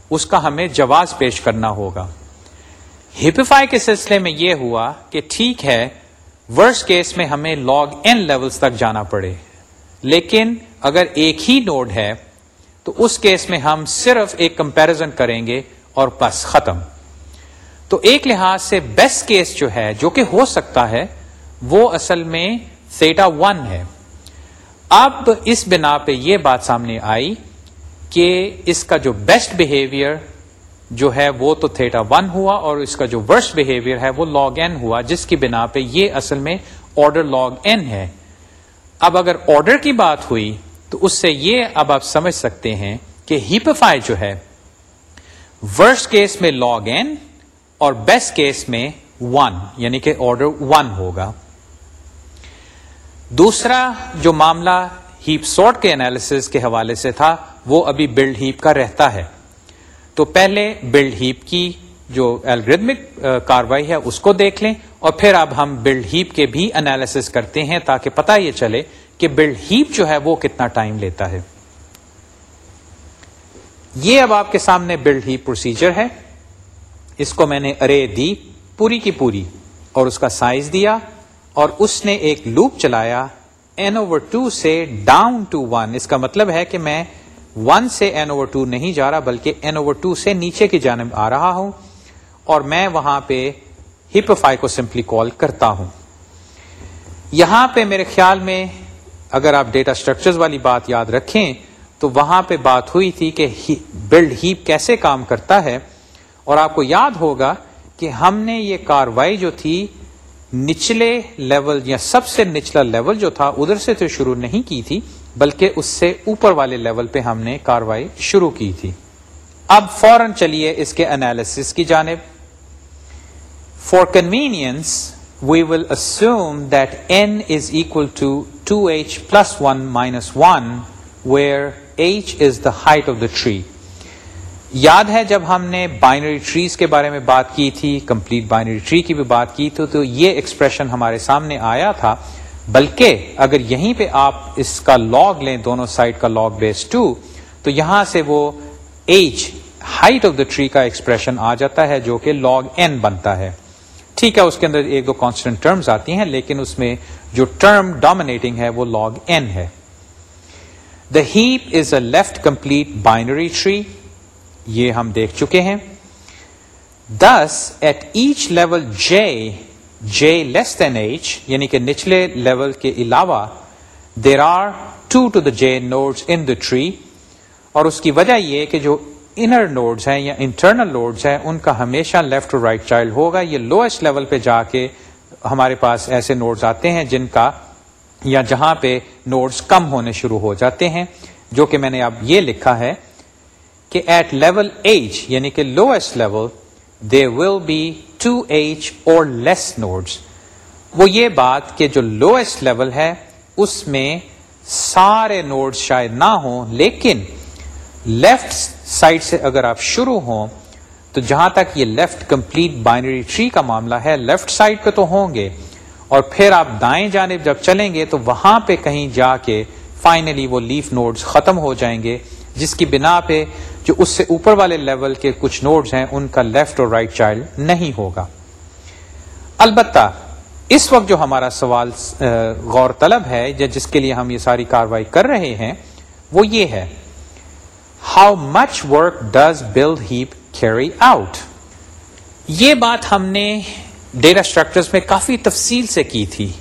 اس کا ہمیں جواز پیش کرنا ہوگا۔ ہپیفائی کے سلسلے میں یہ ہوا کہ ٹھیک ہے ورس کیس میں ہمیں لاگ این لیولز تک جانا پڑے۔ لیکن اگر ایک ہی نوڈ ہے، تو اس کیس میں ہم صرف ایک کمپیرزن کریں گے اور بس ختم۔ تو ایک لحاظ سے بیسٹ کیس جو ہے، جو کہ ہو سکتا ہے، وہ اصل میں سیٹا ون ہے۔ اب اس بنا پہ یہ بات سامنے آئی کہ اس کا جو بیسٹ بہیویئر جو ہے، وہ تو تھیٹا ون ہوا اور اس کا جو ورسٹ بہیویئر ہے، وہ لاگ این ہوا، جس کی بنا پہ یہ اصل میں آرڈر لاگ این ہے۔ اب اگر آرڈر کی بات ہوئی، تو اس سے یہ اب آپ سمجھ سکتے ہیں کہ ہیپیفائی جو ہے ورسٹ کیس میں لاگ این اور بیسٹ کیس میں ون یعنی کہ آرڈر ون ہوگا. دوسرا جو معاملہ ہیپ سارٹ کے انالیس کے حوالے سے تھا، وہ ابھی بلڈ ہیپ کا رہتا ہے۔ تو پہلے بلڈ ہیپ کی جو الگریدمک کاروائی ہے، اس کو دیکھ لیں اور پھر اب ہم بلڈ ہیپ کے بھی انالیس کرتے ہیں تاکہ پتہ یہ چلے کہ بلڈ ہیپ جو ہے، وہ کتنا ٹائم لیتا ہے۔ یہ اب آپ کے سامنے بلڈ ہیپ پروسیجر ہے۔ اس کو میں نے ارے دی پوری کی پوری اور اس کا سائز دیا اور اس نے ایک لوپ چلایا این اوور ٹو سے ڈاؤن ٹو ون اس کا مطلب ہے کہ میں ون سے این اوور ٹو نہیں جا رہا بلکہ این اوور ٹو سے نیچے کی جانب آ رہا ہوں اور میں وہاں پہ ہپفائی کو سمپلی کال کرتا ہوں۔ یہاں پہ میرے خیال میں اگر آپ ڈیٹا اسٹرکچر والی بات یاد رکھیں تو وہاں پہ بات ہوئی تھی کہ بلڈ ہیپ کیسے کام کرتا ہے۔ اور آپ کو یاد ہوگا کہ ہم نے یہ کاروائی جو تھی، نچلے لیول یا سب سے نچلا لیول جو تھا، ادھر سے تو شروع نہیں کی تھی، بلکہ اس سے اوپر والے لیول پہ ہم نے کاروائی شروع کی تھی۔ اب فوراً چلیے اس کے انالیس کی جانب۔ For convenience we will assume that n is equal to two h plus one minus one where h is the height of the tree یاد ہے جب ہم نے بائنری ٹریز کے بارے میں بات کی تھی کمپلیٹ بائنری ٹری کی بھی بات کی تھی تو یہ ایکسپریشن ہمارے سامنے آیا تھا۔ بلکہ اگر یہیں پہ آپ اس کا لاگ لیں، دونوں سائڈ کا لاگ بیس ٹو تو یہاں سے وہ h height of the tree کا ایکسپریشن آ جاتا ہے جو کہ لاگ این بنتا ہے۔ ٹھیک ہے، اس کے اندر ایک دو کانسٹنٹ ٹرمز آتی ہیں، لیکن اس میں جو ٹرم ڈومینیٹنگ ہے وہ لاگ این ہے۔ The heap is a left complete binary tree یہ ہم دیکھ چکے ہیں۔ This at each level j j less than h یعنی کہ نچلے لیول کے علاوہ there are two to the j nodes in the tree اور اس کی وجہ یہ کہ جو انر نوڈز ہیں یا انٹرنل نوڈز ہیں، ان کا ہمیشہ لیفٹ ٹو رائٹ چائلڈ ہوگا۔ یہ لوئسٹ لیول پہ جا کے ہمارے پاس ایسے نوڈز آتے ہیں جن کا یا جہاں پہ نوڈز کم ہونے شروع ہو جاتے ہیں، جو کہ میں نے اب یہ لکھا ہے۔ کہ ایٹ لیول ایچ یعنی کہ lowest level they will be two h or less nodes وہ یہ بات کہ جو لوئسٹ لیول ہے، اس میں سارے نوڈز شاید نہ ہوں، لیکن لیفٹ سائڈ سے اگر آپ شروع ہوں، تو جہاں تک یہ لیفٹ کمپلیٹ بائنری ٹری کا معاملہ ہے لیفٹ سائڈ پہ تو ہوں گے۔ اور پھر آپ دائیں جانب جب چلیں گے، تو وہاں پہ کہیں جا کے فائنلی وہ لیف نوڈز ختم ہو جائیں گے، جس کی بنا پہ جو اس سے اوپر والے لیول کے کچھ نوڈز ہیں، ان کا لیفٹ اور رائٹ چائلڈ نہیں ہوگا۔ البتہ، اس وقت جو ہمارا سوال غور طلب ہے جس کے لیے ہم یہ ساری کاروائی کر رہے ہیں، وہ یہ ہے how much work does build heap carry out یہ بات ہم نے ڈیٹا اسٹرکچر میں کافی تفصیل سے کی تھی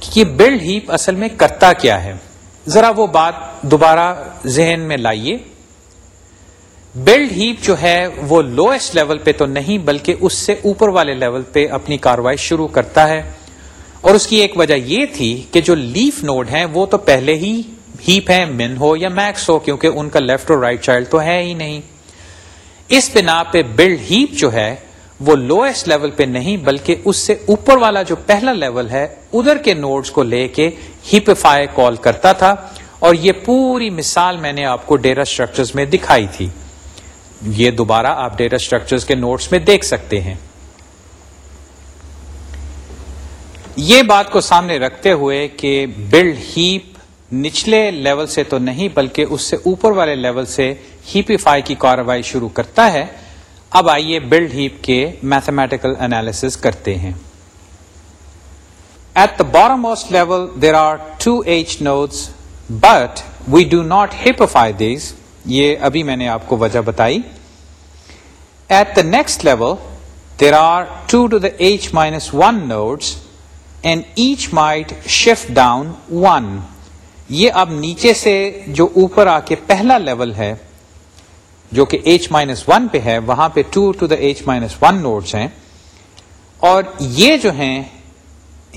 کہ یہ بلڈ ہیپ اصل میں کرتا کیا ہے۔ ذرا وہ بات دوبارہ ذہن میں لائیے۔ بلڈ ہیپ جو ہے وہ لوئسٹ لیول پہ تو نہیں بلکہ اس سے اوپر والے لیول پہ اپنی کاروائی شروع کرتا ہے۔ اور اس کی ایک وجہ یہ تھی کہ جو لیف نوڈ ہیں وہ تو پہلے ہی ہیپ ہے من ہو یا میکس ہو، کیونکہ ان کا لیفٹ اور رائٹ چائلڈ تو ہے ہی نہیں۔ اس بنا پہ بلڈ ہیپ جو ہے وہ لوئسٹ لیول پہ نہیں بلکہ اس سے اوپر والا جو پہلا لیول ہے، ادھر کے نوٹس کو لے کے ہیپیفائی کال کرتا تھا۔ اور یہ پوری مثال میں نے آپ کو ڈیٹا اسٹرکچر میں دکھائی تھی۔ یہ دوبارہ آپ ڈیٹا اسٹرکچر کے نوٹس میں دیکھ سکتے ہیں۔ یہ بات کو سامنے رکھتے ہوئے کہ بلڈ ہیپ نچلے لیول سے تو نہیں بلکہ اس سے اوپر والے لیول سے ہیپیفائی کی کاروائی شروع کرتا ہے۔ اب آئیے بلڈ ہیپ کے میتھمیٹیکل انالیس کرتے ہیں۔ At the bottommost level there are two h nodes but we do not heapify these یہ ابھی میں نے آپ کو وجہ بتائی۔ At the next level there are two to the h minus one nodes and each might shift down one یہ اب نیچے سے جو اوپر آ کے پہلا لیول ہے، جو کہ ایچ مائنس ون پہ ہے، وہاں پہ two to the h minus one nodes ہیں۔ اور یہ جو ہیں،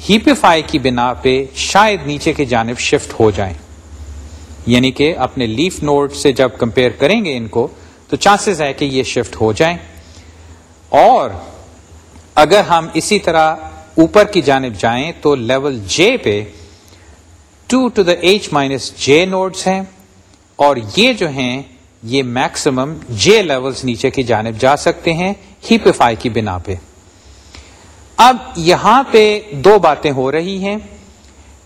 ہیپیفائی کی بنا پہ شاید نیچے کی جانب شفٹ ہو جائیں۔ یعنی کہ اپنے لیف نوٹ سے جب کمپیئر کریں گے ان کو، تو چانسز ہے کہ یہ شفٹ ہو جائیں۔ اور اگر ہم اسی طرح اوپر کی جانب جائیں، تو لیول جے پہ two to the h minus j nodes ہیں۔ اور یہ جو ہیں، یہ میکسیمم جے لیولز نیچے کی جانب جا سکتے ہیں ہیپیفائی کی بنا پہ۔ اب یہاں پہ دو باتیں ہو رہی ہیں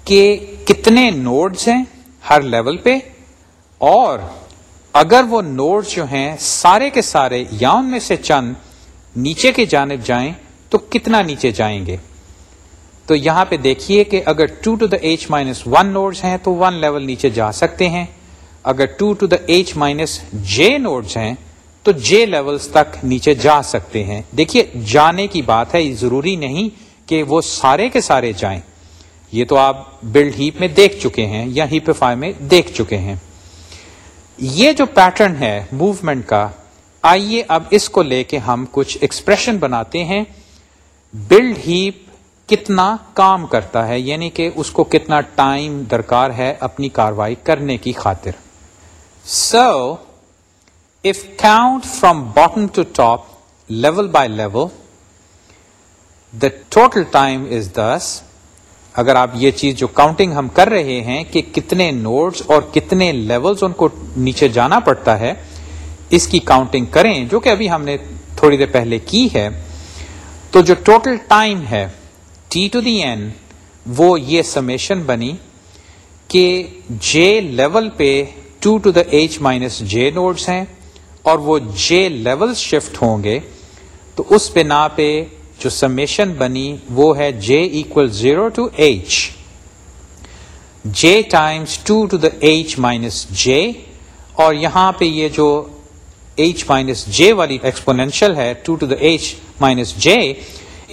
کہ کتنے نوڈز ہیں۔ ہر لیول پہ۔ اور اگر وہ نوڈز جو ہیں سارے کے سارے یا ان میں سے چند نیچے کی جانب جائیں، تو کتنا نیچے جائیں گے؟ تو یہاں پہ دیکھیے کہ اگر two to the h minus one nodes ہیں، تو ون لیول نیچے جا سکتے ہیں۔ اگر two to the h minus j nodes ہیں، تو جے لیولز تک نیچے جا سکتے ہیں۔ دیکھیے، جانے کی بات ہے ضروری نہیں کہ وہ سارے کے سارے جائیں۔ یہ تو آپ بلڈ ہیپ میں دیکھ چکے ہیں یا ہیپیفائی میں دیکھ چکے ہیں۔ یہ جو پیٹرن ہے موومنٹ کا، آئیے اب اس کو لے کے ہم کچھ ایکسپریشن بناتے ہیں۔ بلڈ ہیپ کتنا کام کرتا ہے یعنی کہ اس کو کتنا ٹائم درکار ہے اپنی کاروائی کرنے کی خاطر۔ So if count from bottom to top level by level the total time is this اگر آپ یہ چیز جو کاؤنٹنگ ہم کر رہے ہیں کہ کتنے نوٹس اور کتنے لیولز ان کو نیچے جانا پڑتا ہے، اس کی کاؤنٹنگ کریں، جو کہ ابھی ہم نے تھوڑی دیر پہلے کی ہے، تو جو ٹوٹل ٹائم ہے ٹی ٹو دی این وہ یہ سمیشن بنی کہ جے لیول پہ two to the h minus j nodes ہیں اور وہ جے لیول شفٹ ہوں گے، تو اس بنا پہ جو سمیشن بنی وہ ہے j equal zero to h j times two to the h minus j اور یہاں پہ یہ جو ایچ مائنس جے والی ایکسپونینشل ہے two to the h minus j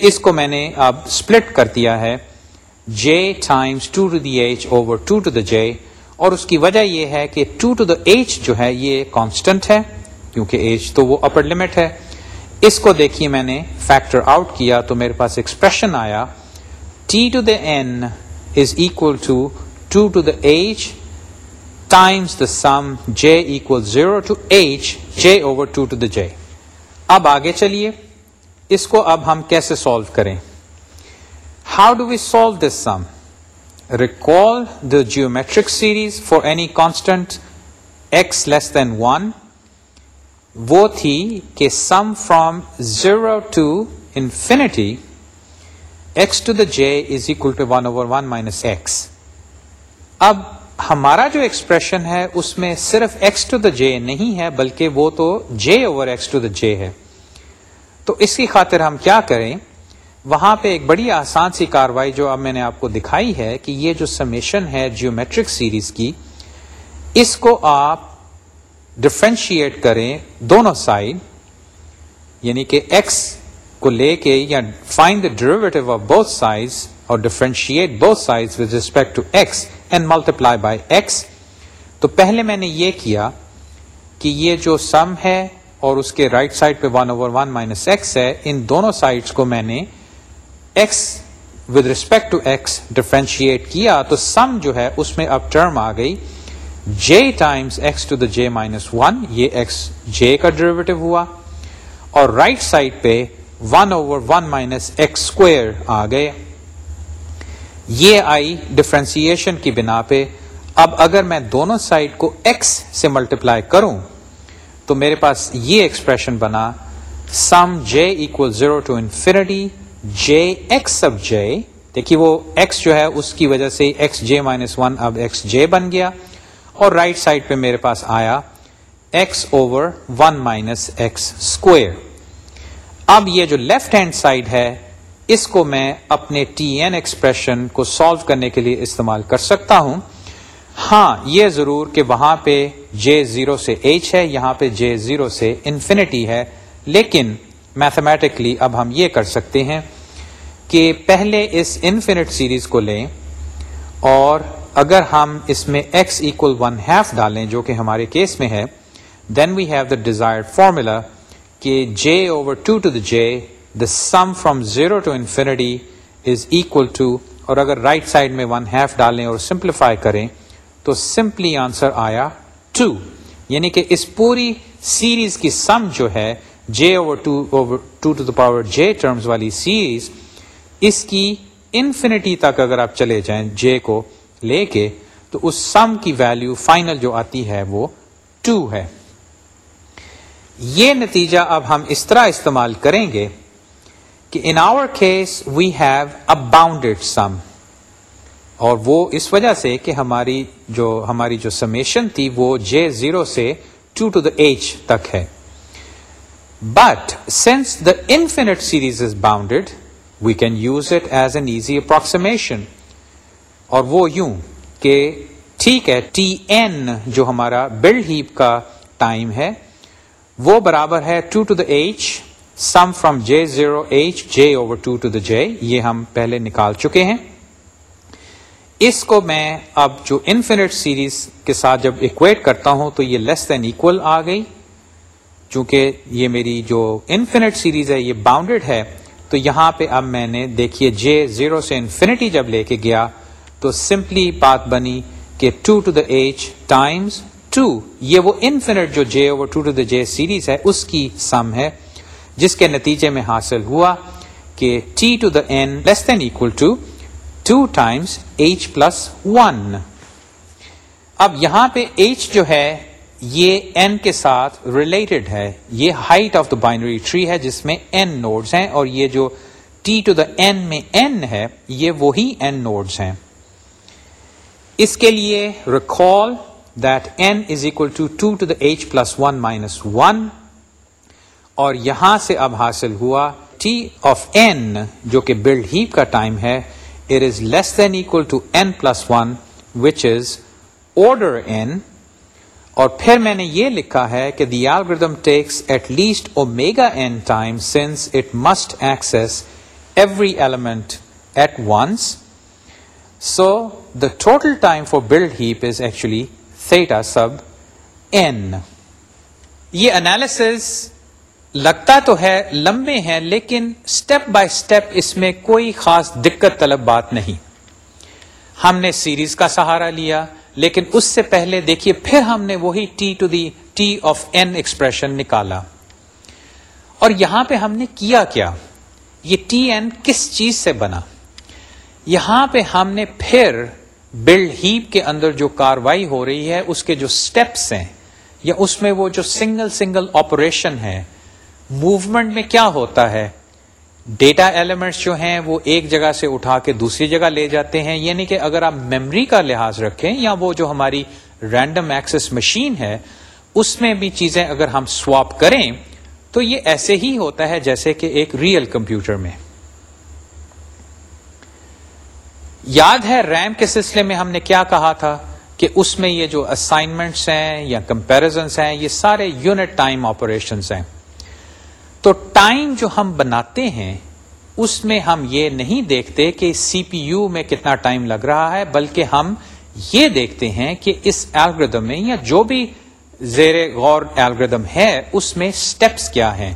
اس کو میں نے اب اسپلٹ کر دیا ہے۔ J times two to the h over two to the j اور اس کی وجہ یہ ہے کہ ٹو ٹو دا ایچ جو ہے یہ کانسٹنٹ ہے، کیونکہ ایچ تو وہ اپر لمٹ ہے۔ اس کو دیکھیے میں نے فیکٹر آؤٹ کیا تو میرے پاس ایکسپریشن آیا. T to the n is equal to two to the h times the sum j equal zero to h j over two to the j اب آگے چلیے. اس کو اب ہم کیسے سالو کریں؟ How do we solve this sum recall the geometric series for any constant x less than one وہ تھی کہ sum from zero to infinity x to the j is equal to one over one minus x اب ہمارا جو expression ہے اس میں صرف ایکس ٹو دا جے نہیں ہے بلکہ وہ تو j over x to the j ہے۔ تو اس کی خاطر ہم کیا کریں؟ وہاں پہ ایک بڑی آسان سی کاروائی جو اب میں نے آپ کو دکھائی ہے کہ یہ جو سمیشن ہے جیومیٹرک سیریز کی، اس کو آپ ڈفرینشیٹ کریں دونوں سائڈ یعنی کہ ایکس کو لے کے یا find the derivative of both size اور differentiate both size with respect to x and multiply by x تو پہلے میں نے یہ کیا کہ یہ جو سم ہے اور اس کے رائٹ سائڈ پہ one over one minus x ہے، ان دونوں سائڈس کو میں نے x with respect to x differentiate کیا۔ تو سم جو ہے، اس میں اب ٹرم آ گئی۔ J times x to the j minus one یہ ایکس جے کا ڈریویٹو ہوا، اور رائٹ right سائڈ پہ one over one minus x square آ گئے یہ آئی ڈفرینسیشن کی بنا پہ اب اگر میں دونوں سائڈ کو ایکس سے ملٹیپلائی کروں، تو میرے پاس یہ ایکسپریشن بنا sum j equal zero to infinity j x sub j دیکھیے وہ ایکس جو ہے اس کی وجہ سے ایکس جے مائنس ون اب ایکس جے بن گیا۔ اور رائٹ right سائڈ پہ میرے پاس آیا x over one minus x square اب یہ جو لیفٹ ہینڈ سائڈ ہے، اس کو میں اپنے ٹی این ایکسپریشن کو سالو کرنے کے لیے استعمال کر سکتا ہوں۔ ہاں یہ ضرور کہ وہاں پہ جے زیرو سے ایچ ہے، یہاں پہ جے زیرو سے انفینٹی ہے۔ لیکن میتھمیٹکلی اب ہم یہ کر سکتے ہیں کہ پہلے اس انفینٹ سیریز کو لیں اور اگر ہم اس میں ایکس اکول ون ہیف ڈالیں جو کہ ہمارے کیس میں ہے then we have the desired formula کہ j over two to the j the sum from zero to infinity is equal two اور اگر رائٹ right سائڈ میں ون ہیف ڈالیں اور سمپلیفائی کریں، تو سمپلی آنسر آیا ٹو یعنی کہ اس پوری سیریز کی سم جو ہے j over two over two to the power j terms والی سیریز اس کی انفینٹی تک اگر آپ چلے جائیں جے کو لے کے تو اس سم کی ویلو فائنل جو آتی ہے وہ ٹو ہے۔ یہ نتیجہ اب ہم اس طرح استعمال کریں گے کہ in our case we have a bounded sum اور وہ اس وجہ سے کہ ہماری جو ہماری جو سمیشن تھی وہ جے زیرو سے ٹو ٹو دا ایچ تک ہے۔ But since the infinite series is bounded we can use it as an easy approximation اور وہ یوں کہ ٹھیک ہے ٹی این جو ہمارا بلڈ ہیپ کا ٹائم ہے، وہ برابر ہے two to the h, sum from j zero h, j over two to the j, یہ ہم پہلے نکال چکے ہیں۔ اس کو میں اب جو انفینٹ سیریز کے ساتھ جب اکویٹ کرتا ہوں تو یہ لیس دین اکول آ گئی۔ چونکہ یہ میری جو انفینٹ سیریز ہے، یہ باؤنڈیڈ ہے، تو یہاں پہ اب میں نے دیکھیے جے زیرو سے انفینٹی جب لے کے گیا تو سمپلی بات بنی کہ two to the h times two, یہ وہ انفینٹ جو j over two to the j series ہے، اس کی سم ہے، جس کے نتیجے میں حاصل ہوا کہ T to the n less than equal to two times h plus one. اب یہاں پہ ایچ جو ہے، یہ این کے ساتھ ریلیٹڈ ہے۔ یہ height of the binary tree ہے، جس میں این نوڈز ہیں اور یہ جو ٹی ٹو دا این میں این ہے، یہ وہی این نوڈز ہیں۔ اس کے لیے recall that n is equal to two to the h plus one minus one اور یہاں سے اب حاصل ہوا ٹی آف این جو کہ بلڈ ہیپ کا ٹائم ہے it is less than equal to n plus one which is order n. اور پھر میں نے یہ لکھا ہے کہ the algorithm takes at least omega n time since it must access every element at once so the total time for build heap is actually theta of n یہ analysis لگتا تو ہے لمبے ہیں لیکن اسٹیپ بائی اسٹیپ اس میں کوئی خاص دقت طلب بات نہیں ہم نے سیریز کا سہارا لیا لیکن اس سے پہلے دیکھیے پھر ہم نے وہی T to the T of n expression نکالا اور یہاں پہ ہم نے کیا کیا یہ ٹی این کس چیز سے بنا یہاں پہ ہم نے پھر بلڈ ہیپ کے اندر جو کاروائی ہو رہی ہے، اس کے جو سٹیپس ہیں، یا اس میں وہ جو سنگل سنگل آپریشن ہے موومنٹ میں کیا ہوتا ہے؟ ڈیٹا ایلیمنٹس جو ہیں، وہ ایک جگہ سے اٹھا کے دوسری جگہ لے جاتے ہیں۔ یعنی کہ اگر آپ میمری کا لحاظ رکھیں، یا وہ جو ہماری رینڈم ایکسس مشین ہے، اس میں بھی چیزیں اگر ہم سواپ کریں، تو یہ ایسے ہی ہوتا ہے جیسے کہ ایک ریئل کمپیوٹر میں۔ یاد ہے ریم کے سلسلے میں ہم نے کیا کہا تھا کہ اس میں یہ جو اسائنمنٹس ہیں یا کمپیرزنس ہیں، یہ سارے یونٹ ٹائم آپریشنس ہیں۔ تو ٹائم جو ہم بناتے ہیں، اس میں ہم یہ نہیں دیکھتے کہ سی پی یو میں کتنا ٹائم لگ رہا ہے، بلکہ ہم یہ دیکھتے ہیں کہ اس ایلگردم میں یا جو بھی زیر غور ایلگردم ہے، اس میں سٹیپس کیا ہیں۔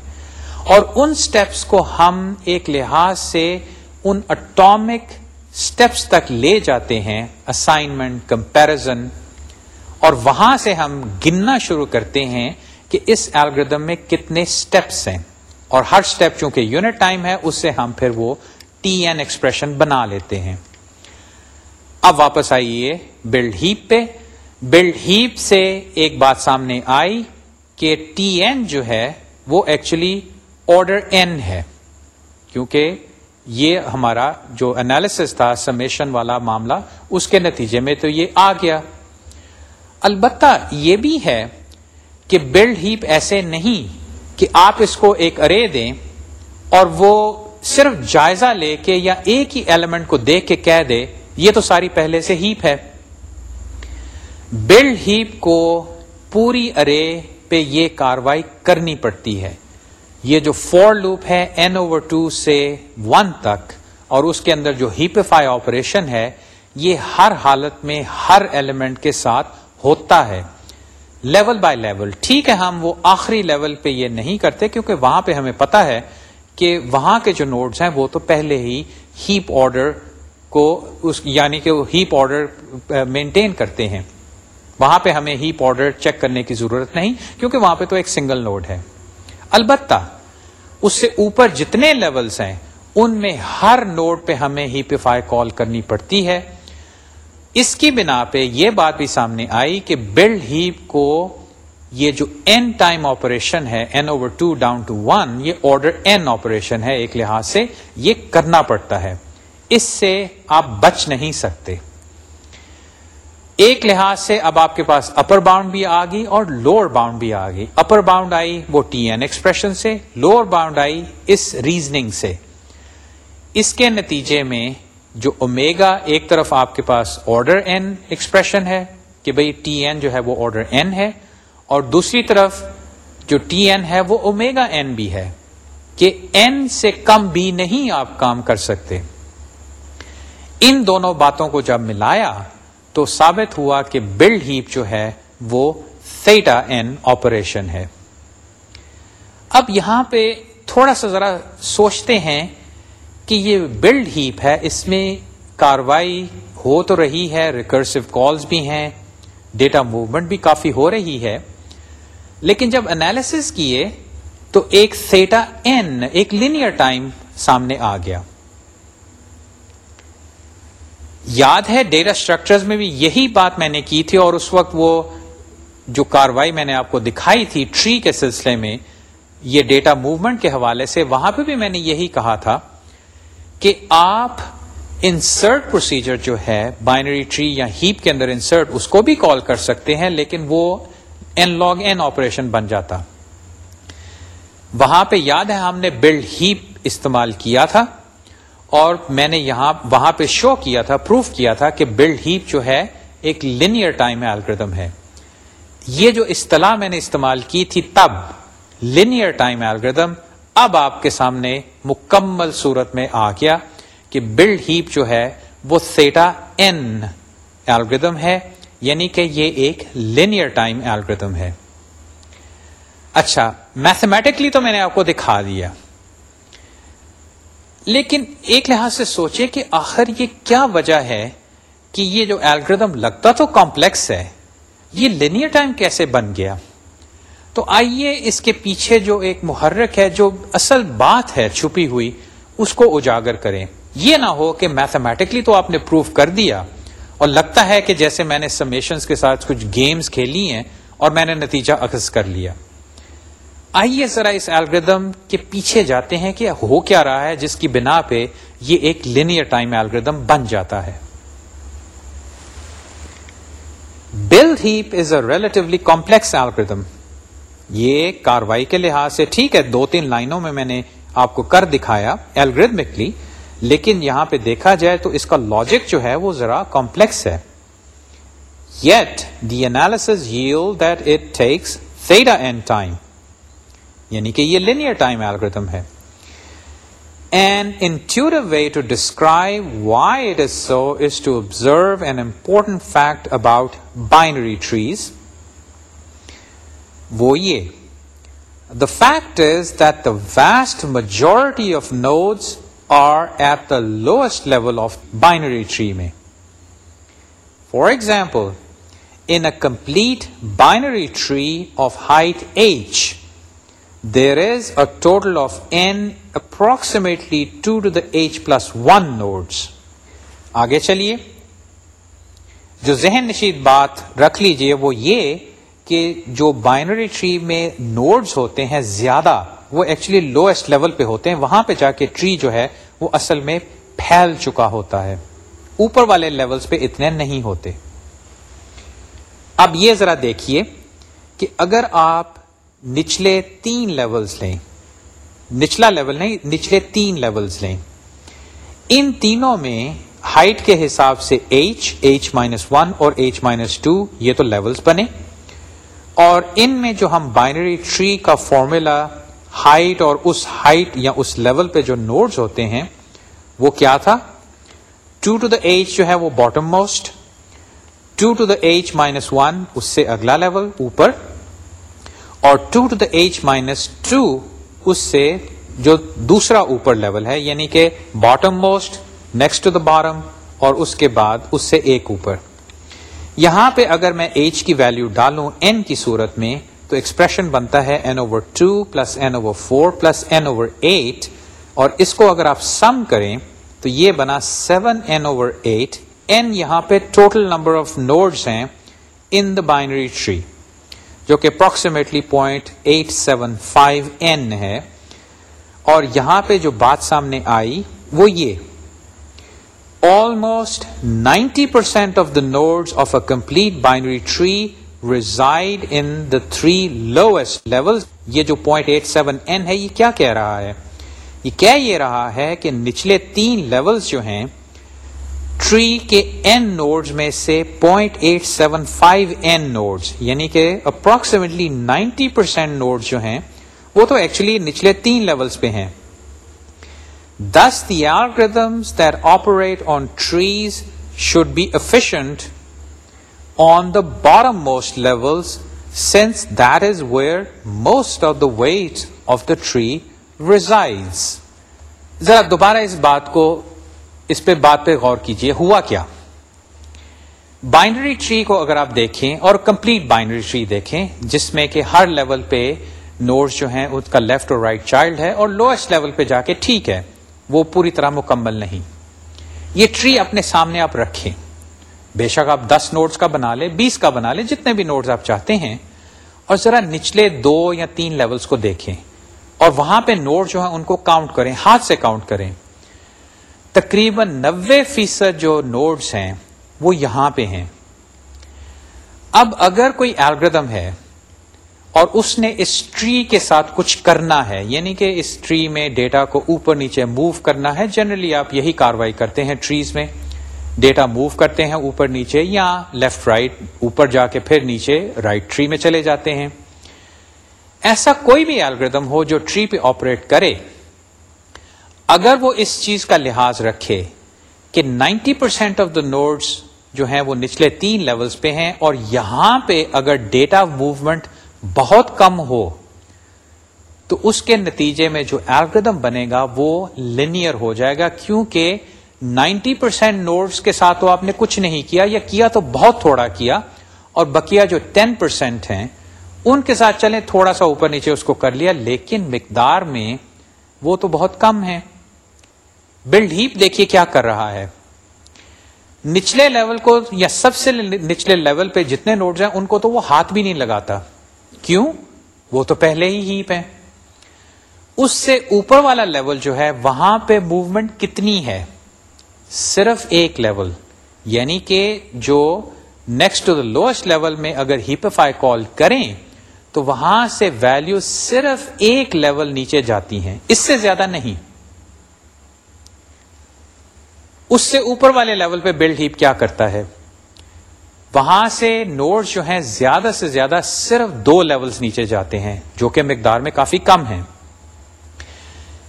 اور ان سٹیپس کو ہم ایک لحاظ سے ان اٹامک سٹیپس تک لے جاتے ہیں اسائنمنٹ کمپیرزن اور وہاں سے ہم گننا شروع کرتے ہیں کہ اس ایلگردم میں کتنے سٹیپس ہیں۔ اور ہر اسٹیپ چونکہ یونٹ ٹائم ہے، اس سے ہم پھر وہ ٹی این ایکسپریشن بنا لیتے ہیں۔ اب واپس آئیے بلڈ ہیپ پہ۔ بلڈ ہیپ سے ایک بات سامنے آئی کہ ٹی این جو ہے، وہ ایکچولی آرڈر این ہے۔ کیونکہ یہ ہمارا جو انالیس تھا سمیشن والا معاملہ، اس کے نتیجے میں تو یہ آ گیا۔ البتہ یہ بھی ہے کہ بلڈ ہیپ ایسے نہیں کہ آپ اس کو ایک ارے دیں اور وہ صرف جائزہ لے کے یا ایک ہی ایلیمنٹ کو دیکھ کے کہہ دے، یہ تو ساری پہلے سے ہیپ ہے۔ بلڈ ہیپ کو پوری ارے پہ یہ کاروائی کرنی پڑتی ہے۔ یہ جو فور لوپ ہے این اوور ٹو سے ون تک، اور اس کے اندر جو ہیپیفائی آپریشن ہے، یہ ہر حالت میں ہر ایلیمنٹ کے ساتھ ہوتا ہے. لیول بائی لیول ٹھیک ہے، ہم وہ آخری لیول پہ یہ نہیں کرتے، کیونکہ وہاں پہ ہمیں پتا ہے کہ وہاں کے جو نوڈز ہیں، وہ تو پہلے ہی ہیپ آرڈر کو اس یعنی کہ وہ ہیپ آرڈر مینٹین کرتے ہیں. وہاں پہ ہمیں ہیپ آرڈر چیک کرنے کی ضرورت نہیں، کیونکہ وہاں پہ تو ایک سنگل نوڈ ہے. البتہ اس سے اوپر جتنے لیولز ہیں، ان میں ہر نوڈ پہ ہمیں ہیپیفائی کال کرنی پڑتی ہے۔ اس کی بنا پہ یہ بات بھی سامنے آئی کہ بلڈ ہیپ کو یہ جو این ٹائم آپریشن ہے n over two down to one یہ آرڈر این آپریشن ہے ایک لحاظ سے، یہ کرنا پڑتا ہے۔ اس سے آپ بچ نہیں سکتے۔ ایک لحاظ سے اب آپ کے پاس اپر باؤنڈ بھی آ گئی اور لوور باؤنڈ بھی آ گئی۔ اپر باؤنڈ آئی وہ ٹی این ایکسپریشن سے لوور باؤنڈ آئی اس ریزننگ سے۔ اس کے نتیجے میں جو اومیگا ایک طرف آپ کے پاس آرڈر این ایکسپریشن ہے کہ بھئی ٹی این جو ہے وہ آرڈر این ہے اور دوسری طرف جو ٹی این ہے وہ اومیگا این بھی ہے کہ این سے کم بھی نہیں آپ کام کر سکتے۔ ان دونوں باتوں کو جب ملایا تو ثابت ہوا کہ بلڈ ہیپ جو ہے وہ سیٹا این آپریشن ہے۔ اب یہاں پہ تھوڑا سا ذرا سوچتے ہیں کہ یہ بلڈ ہیپ ہے، اس میں کاروائی ہو تو رہی ہے، ریکرسو کالز بھی ہیں، ڈیٹا موومنٹ بھی کافی ہو رہی ہے۔ لیکن جب انالیس کیے تو ایک سیٹا این، ایک لینئر ٹائم سامنے آ گیا۔ یاد ہے ڈیٹا اسٹرکچرز میں بھی یہی بات میں نے کی تھی اور اس وقت وہ جو کاروائی میں نے آپ کو دکھائی تھی ٹری کے سلسلے میں، یہ ڈیٹا موومنٹ کے حوالے سے، وہاں پہ بھی میں نے یہی کہا تھا کہ آپ انسرٹ پروسیجر جو ہے، بائنری ٹری یا ہیپ کے اندر انسرٹ، اس کو بھی کال کر سکتے ہیں، لیکن وہ این لاگ این آپریشن بن جاتا۔ وہاں پہ یاد ہے ہم نے بلڈ ہیپ استعمال کیا تھا۔ اور میں نے یہاں وہاں پہ شو کیا تھا پروف کیا تھا کہ بلڈ ہیپ جو ہے ایک لینئر ٹائم الگریدم ہے۔ یہ جو اصطلاح میں نے استعمال کی تھی تب لینئر ٹائم الگریدم اب آپ کے سامنے مکمل صورت میں آ گیا کہ بلڈ ہیپ جو ہے، وہ سیٹا این الگریدم ہے یعنی کہ یہ ایک لینئر ٹائم الگریدم ہے۔ اچھا میتھمیٹکلی تو میں نے آپ کو دکھا دیا۔ لیکن ایک لحاظ سے سوچے کہ آخر یہ کیا وجہ ہے کہ یہ جو الگریدم لگتا تو کمپلیکس ہے، یہ لینئر ٹائم کیسے بن گیا؟ تو آئیے اس کے پیچھے جو ایک محرک ہے، جو اصل بات ہے چھپی ہوئی، اس کو اجاگر کریں۔ یہ نہ ہو کہ میتھمیٹکلی تو آپ نے پروف کر دیا اور لگتا ہے کہ جیسے میں نے سمیشنز کے ساتھ کچھ گیمز کھیلی ہیں اور میں نے نتیجہ اخذ کر لیا۔ آئیے ذرا اس الگریدم کے پیچھے جاتے ہیں کہ ہو کیا رہا ہے، جس کی بنا پہ یہ ایک لینئر ٹائم الگریدم بن جاتا ہے۔ Build heap is a relatively complex algorithm یہ کاروائی کے لحاظ سے ٹھیک ہے، دو تین لائنوں میں میں نے آپ کو کر دکھایا الگریدمکلی لیکن یہاں پہ دیکھا جائے تو اس کا لاجک جو ہے وہ ذرا کمپلیکس ہے۔ Yet the analysis you that it takes theta n time یعنی کہ یہ لینئر ٹائم ایلگردم ہے. And intuitive way to describe why it is so is to observe an important fact about binary trees وہ یہ. The fact is that the vast majority of nodes are at the lowest level of binary tree میں. For example in a complete binary tree of height h there is a total of n approximately two to the h plus one nodes آگے چلیے۔ جو ذہن نشید بات رکھ لیجیے وہ یہ کہ جو بائنری ٹری میں نوڈز ہوتے ہیں زیادہ، وہ ایکچولی لوئسٹ لیول پہ ہوتے ہیں، وہاں پہ جا کے ٹری جو ہے وہ اصل میں پھیل چکا ہوتا ہے۔ اوپر والے لیولز پہ اتنے نہیں ہوتے۔ اب یہ ذرا دیکھیے کہ اگر آپ نچلے تین لیولز لیں۔ نچلا لیول نہیں، نچلے تین لیولز لیں۔ ان تینوں میں ہائٹ کے حساب سے ایچ ایچ مائنس ون اور ایچ مائنس ٹو یہ تو لیولز بنے۔ اور ان میں جو ہم بائنری ٹری کا فارمولا ہائٹ اور اس ہائٹ یا اس لیول پہ جو نوڈز ہوتے ہیں، وہ کیا تھا؟ ٹو ٹو دا ایچ جو ہے وہ bottom most two to the h minus one اس سے اگلا لیول اوپر۔ اور two to the h minus two اس سے جو دوسرا اوپر لیول ہے یعنی کہ bottom most next to the bottom اور اس کے بعد اس سے ایک اوپر۔ یہاں پہ اگر میں ایچ کی ویلو ڈالوں این کی صورت میں، تو ایکسپریشن بنتا ہے n over two plus n over four plus n over eight اور اس کو اگر آپ سم کریں، تو یہ بنا seven n over eight n یہاں پہ ٹوٹل نمبر آف نوڈس ہیں ان دا بائنری ٹری جو کہ approximately point eight seven five n ہے۔ اور یہاں پہ جو بات سامنے آئی وہ یہ almost ninety percent of the node of a complete binary tree reside in the three lowest level یہ جو پوائنٹ ایٹ سیون این ہے، یہ کیا کہہ رہا ہے؟ یہ کہہ یہ رہا ہے کہ نچلے تین لیولز جو ہیں ٹری کے این نوڈز میں سے point eight seven five n nodes یعنی کہ اپروکسیمیٹلی نائنٹی پرسینٹ نوڈ جو ہیں، وہ تو ایکچولی نچلے تین لیولز پہ ہیں this the algorithms that operate on trees should be efficient on the bottom most levels since that is where most of the weight of the tree resides. ذرا دوبارہ اس بات کو اس پہ بات پہ غور کیجیے، ہوا کیا؟ بائنڈری ٹری کو اگر آپ دیکھیں، اور کمپلیٹ بائنڈری ٹری دیکھیں، جس میں کہ ہر لیول پہ نوٹس جو ہیں، اس کا لیفٹ اور رائٹ چائلڈ ہے، اور لوئسٹ لیول پہ جا کے ٹھیک ہے، وہ پوری طرح مکمل نہیں۔ یہ ٹری اپنے سامنے آپ رکھیں۔ بے شک آپ دس نوٹس کا بنا لیں، بیس کا بنا لیں، جتنے بھی نوٹس آپ چاہتے ہیں، اور ذرا نچلے دو یا تین لیولز کو دیکھیں، اور وہاں پہ نوٹ جو ہیں، ان کو کاؤنٹ کریں، ہاتھ سے کاؤنٹ کریں۔ تقریباً نوے فیصد جو نوٹس ہیں، وہ یہاں پہ ہیں۔ اب اگر کوئی الگریدم ہے اور اس نے اس ٹری کے ساتھ کچھ کرنا ہے یعنی کہ اس ٹری میں ڈیٹا کو اوپر نیچے موو کرنا ہے جنرلی آپ یہی کاروائی کرتے ہیں ٹریز میں۔ ڈیٹا موو کرتے ہیں اوپر نیچے یا لیفٹ رائٹ اوپر جا کے پھر نیچے رائٹ ٹری میں چلے جاتے ہیں۔ ایسا کوئی بھی الگریدم ہو جو ٹری پہ آپریٹ کرے۔ اگر وہ اس چیز کا لحاظ رکھے کہ ninety percent of the nodes جو ہیں وہ نچلے تین لیولز پہ ہیں اور یہاں پہ اگر ڈیٹا موومنٹ بہت کم ہو، تو اس کے نتیجے میں جو ایلگردم بنے گا وہ لینئر ہو جائے گا کیونکہ نائنٹی پرسینٹ نوٹس کے ساتھ تو آپ نے کچھ نہیں کیا، یا کیا تو بہت تھوڑا کیا اور بکیا جو ٹین پرسینٹ ہیں ان کے ساتھ چلیں، تھوڑا سا اوپر نیچے اس کو کر لیا، لیکن مقدار میں وہ تو بہت کم ہے بلڈ ہیپ دیکھیے کیا کر رہا ہے۔ نچلے لیول کو یا سب سے نچلے لیول پہ جتنے نوٹس ہیں، ان کو تو وہ ہاتھ بھی نہیں لگاتا۔ کیوں؟ وہ تو پہلے ہی ہیپ ہے اس سے اوپر والا لیول جو ہے، وہاں پہ موومنٹ کتنی ہے؟ صرف ایک لیول۔ یعنی کہ جو next to the lowest level میں اگر ہیپیفائی کال کریں، تو وہاں سے ویلو صرف ایک لیول نیچے جاتی ہیں۔ اس سے زیادہ نہیں۔ اس سے اوپر والے لیول پہ بلڈ ہیپ کیا کرتا ہے؟ وہاں سے نوٹ جو ہیں زیادہ سے زیادہ صرف دو لیولز نیچے جاتے ہیں، جو کہ مقدار میں کافی کم ہیں۔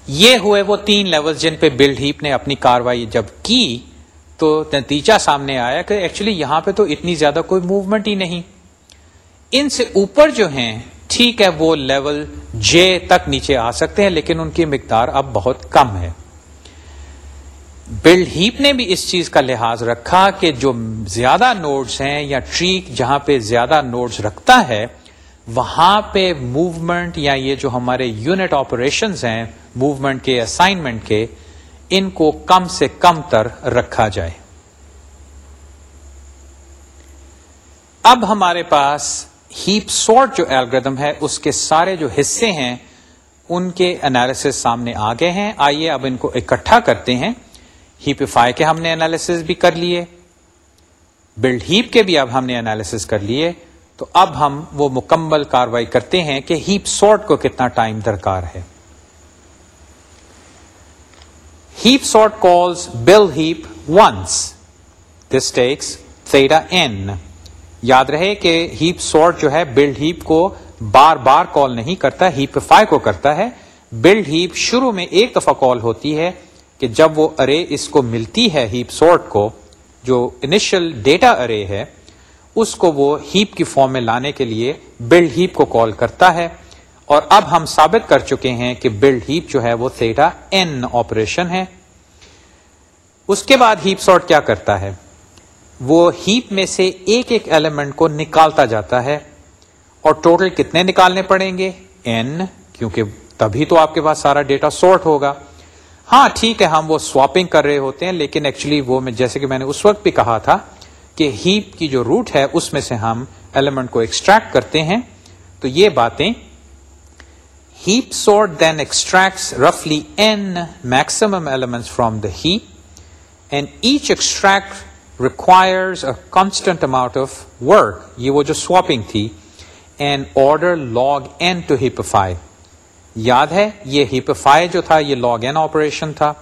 یہ ہوئے وہ تین لیول جن پہ بلڈ ہیپ نے اپنی کاروائی جب کی، تو نتیجہ سامنے آیا کہ ایکچولی یہاں پہ تو اتنی زیادہ کوئی موومنٹ ہی نہیں۔ ان سے اوپر جو ہیں، ٹھیک ہے وہ لیول جے تک نیچے آ سکتے ہیں، لیکن ان کی مقدار اب بہت کم ہے۔ بلڈ ہیپ نے بھی اس چیز کا لحاظ رکھا کہ جو زیادہ نوڈز ہیں یا ٹری جہاں پہ زیادہ نوڈز رکھتا ہے، وہاں پہ موومنٹ یا یہ جو ہمارے یونٹ آپریشنز ہیں، موومنٹ کے، اسائنمنٹ کے، ان کو کم سے کم تر رکھا جائے۔ اب ہمارے پاس ہیپ سورٹ جو الگریدم ہے، اس کے سارے جو حصے ہیں، ان کے انالیس سامنے آ گئے ہیں۔ آئیے اب ان کو اکٹھا کرتے ہیں۔ ہیپیفائی کے ہم نے انالیس بھی کر لیے۔ بلڈ ہیپ کے بھی اب ہم نے انالیس کر لیے۔ تو اب ہم وہ مکمل کاروائی کرتے ہیں کہ ہیپ سارٹ کو کتنا ٹائم درکار ہے۔ Heap sort calls build heap once this takes theta n یاد رہے کہ ہیپ سارٹ جو ہے بلڈ ہیپ کو بار بار کال نہیں کرتا، ہیپیفائی کو کرتا ہے۔ بلڈ ہیپ شروع میں ایک دفعہ کال ہوتی ہے کہ جب وہ ارے اس کو ملتی ہے ہیپ سورٹ کو، جو انیشل ڈیٹا ارے ہے، اس کو وہ ہیپ کی فارم میں لانے کے لیے بلڈ ہیپ کو کال کرتا ہے۔ اور اب ہم ثابت کر چکے ہیں کہ بلڈ ہیپ جو ہے وہ تھیٹا این آپریشن ہے۔ اس کے بعد ہیپ سارٹ کیا کرتا ہے؟ وہ ہیپ میں سے ایک ایک ایلیمنٹ کو نکالتا جاتا ہے۔ اور ٹوٹل کتنے نکالنے پڑیں گے؟ این کیونکہ تبھی تو آپ کے پاس سارا ڈیٹا سورٹ ہوگا۔ ہاں ٹھیک ہے، ہم وہ سواپنگ کر رہے ہوتے ہیں، لیکن ایکچولی وہ میں جیسے کہ میں نے اس وقت بھی کہا تھا کہ ہیپ کی جو روٹ ہے، اس میں سے ہم ایلیمنٹ کو ایکسٹریکٹ کرتے ہیں۔ تو یہ باتیں heap sort then extracts رفلی n maximum element from the heap and each extract requires a constant amount of work یہ وہ جو سواپنگ تھی and order log n to heapify یاد ہے یہ ہیپفائی جو تھا، یہ لاگ این آپریشن تھا۔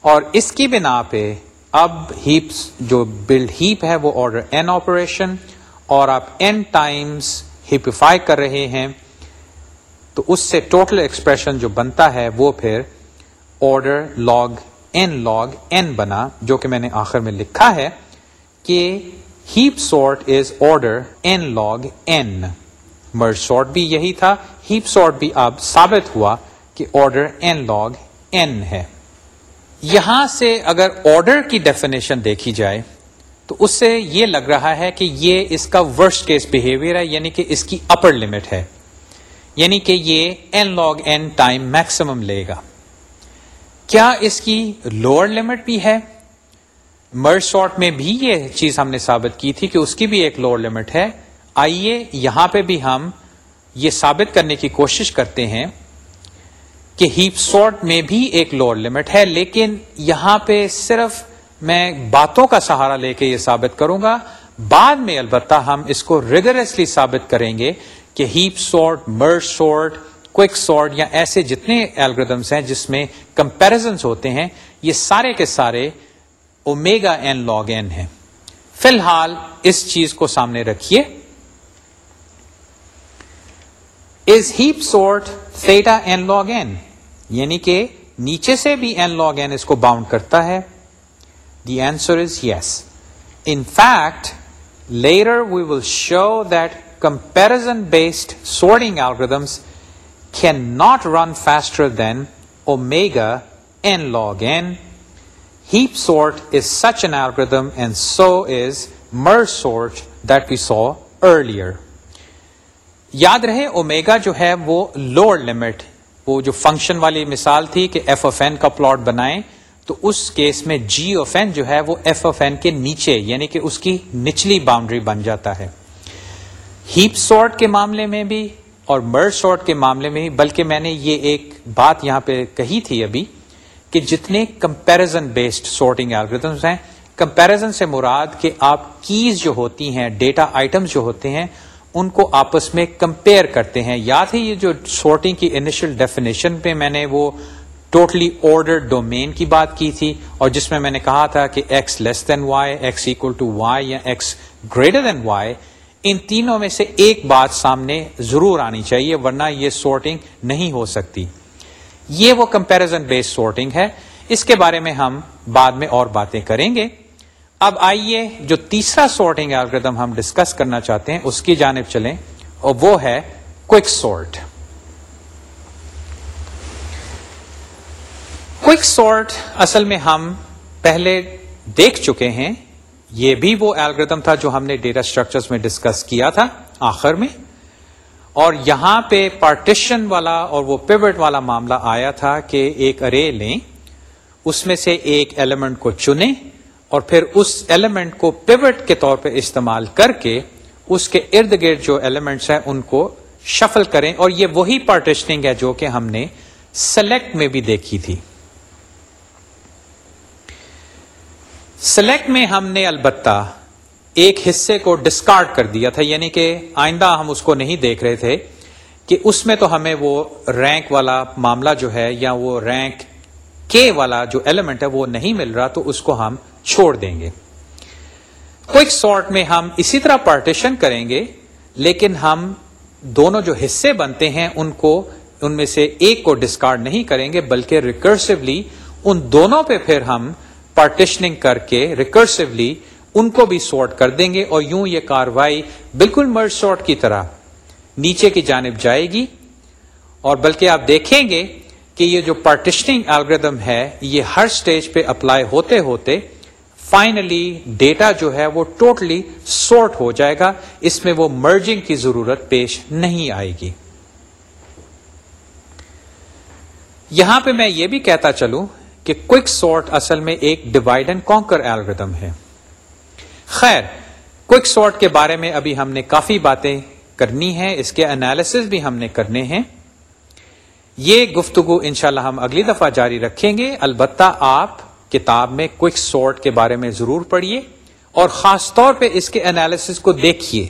اور اس کی بنا پہ اب ہیپس، جو بلڈ ہیپ ہے، وہ آرڈر این آپریشن اور آپ این ٹائمس ہیپیفائی کر رہے ہیں۔ تو اس سے ٹوٹل ایکسپریشن جو بنتا ہے، وہ پھر order log n log n بنا، جو کہ میں نے آخر میں لکھا ہے کہ heap sort is order n log n merge sort بھی یہی تھا۔ ہیپ سارٹ بھی اب ثابت ہوا کہ آرڈر این لاگ این ہے یہاں سے اگر آرڈر کی ڈیفینیشن دیکھی جائے تو اس سے یہ لگ رہا ہے کہ یہ اس کا ورسٹ کیس بہیویئر ہے یعنی کہ اس کی اپر لمٹ ہے۔ یعنی کہ یہ n log n time maximum لے گا۔ کیا اس کی لوور لمٹ بھی ہے؟ مرج شارٹ میں بھی یہ چیز ہم نے ثابت کی تھی کہ اس کی بھی ایک لوور لمٹ ہے۔ آئیے یہاں پہ بھی ہم یہ ثابت کرنے کی کوشش کرتے ہیں کہ ہیپ سارٹ میں بھی ایک لوور لمٹ ہے، لیکن یہاں پہ صرف میں باتوں کا سہارا لے کے یہ ثابت کروں گا۔ بعد میں البتہ ہم اس کو ریگولرسلی ثابت کریں گے کہ heap sort merge sort quick sort یا ایسے جتنے الگریدمس ہیں جس میں کمپیرزنس ہوتے ہیں، یہ سارے کے سارے اومیگا این لاگ این ہے فی الحال اس چیز کو سامنے رکھیے۔ Is heap sort theta n log n یعنی کہ نیچے سے بھی این لاگ این اس کو باؤنڈ کرتا ہے. The answer is yes in fact later we will show that comparison based sorting algorithms can not run faster than omega n log n heap sort is such an algorithm and so is merge sort that we saw earlier یاد رہے، omega جو ہے وہ lower limit, وہ جو function والی مثال تھی کہ ایف آف این کا پلاٹ بنائیں، تو اس کیس میں جی آف این جو ہے وہ ایف آف این کے نیچے یعنی کہ اس کی نچلی باؤنڈری بن جاتا ہے۔ ہیپ سارٹ کے معاملے میں بھی اور مرڈ سارٹ کے معاملے میں بھی، بلکہ میں نے یہ ایک بات یہاں پہ کہی تھی ابھی کہ جتنے کمپیرزن بیسڈ سارٹنگ الگریدمس ہیں کمپیرزن سے مراد کہ آپ کیز جو ہوتی ہیں ڈیٹا آئٹمس جو ہوتے ہیں ان کو آپس میں کمپیئر کرتے ہیں۔ یاد ہے یہ جو سورٹنگ کی انیشل ڈیفینیشن پہ میں نے وہ ٹوٹلی آرڈر ڈومین کی بات کی تھی اور جس میں میں نے کہا تھا کہ x less than y x equal to y یا ایکس گریٹر دین وائی ان تینوں میں سے ایک بات سامنے ضرور آنی چاہیے ورنہ یہ سورٹنگ نہیں ہو سکتی۔ یہ وہ کمپیرزن بیس سورٹنگ ہے۔ اس کے بارے میں ہم بعد میں اور باتیں کریں گے۔ اب آئیے جو تیسرا سارٹنگ الگریدم ہم ڈسکس کرنا چاہتے ہیں، اس کی جانب چلیں۔ اور وہ ہے کوک سارٹ کوک سارٹ اصل میں ہم پہلے دیکھ چکے ہیں۔ یہ بھی وہ الگریدم تھا جو ہم نے ڈیٹا اسٹرکچر میں ڈسکس کیا تھا آخر میں۔ اور یہاں پہ پارٹیشن والا اور وہ پیوٹ والا معاملہ آیا تھا کہ ایک ارے لیں، اس میں سے ایک ایلیمنٹ کو چنیں۔ اور پھر اس ایلیمنٹ کو پیوٹ کے طور پہ استعمال کر کے اس کے ارد گرد جو ایلیمنٹس ہیں ان کو شفل کریں اور یہ وہی پارٹیشننگ ہے جو کہ ہم نے سلیکٹ میں بھی دیکھی تھی۔ سلیکٹ میں ہم نے البتہ ایک حصے کو ڈسکارڈ کر دیا تھا یعنی کہ آئندہ ہم اس کو نہیں دیکھ رہے تھے کہ اس میں تو ہمیں وہ رینک والا معاملہ جو ہے یا وہ رینک کے والا جو ایلیمنٹ ہے وہ نہیں مل رہا، تو اس کو ہم چھوڑ دیں گے۔ کوئک سارٹ میں ہم اسی طرح پارٹیشن کریں گے، لیکن ہم دونوں جو حصے بنتے ہیں، ان کو، ان میں سے ایک کو ڈسکارڈ نہیں کریں گے، بلکہ ریکرسولی ان دونوں پہ پھر ہم پارٹیشننگ کر کے ریکرسولی ان کو بھی سارٹ کر دیں گے۔ اور یوں یہ کاروائی بالکل مرج سارٹ کی طرح نیچے کی جانب جائے گی۔ اور بلکہ آپ دیکھیں گے کہ یہ جو پارٹیشننگ الگریدم ہے، یہ ہر سٹیج پہ اپلائی ہوتے ہوتے فائنلی ڈیٹا جو ہے وہ ٹوٹلی سورٹ ہو جائے گا۔ اس میں وہ مرجنگ کی ضرورت پیش نہیں آئے گی۔ یہاں پہ میں یہ بھی کہتا چلوں کہ کوئک سارٹ اصل میں ایک ڈیوائڈ اینڈ کانکر ایلگردم ہے۔ خیر کوئک سارٹ کے بارے میں ابھی ہم نے کافی باتیں کرنی ہے اس کے انالیس بھی ہم نے کرنے ہیں۔ یہ گفتگو انشاءاللہ ہم اگلی دفعہ جاری رکھیں گے۔ البتہ آپ کتاب میں کوئک سارٹ کے بارے میں ضرور پڑھیے اور خاص طور پہ اس کے انالیس کو دیکھیے۔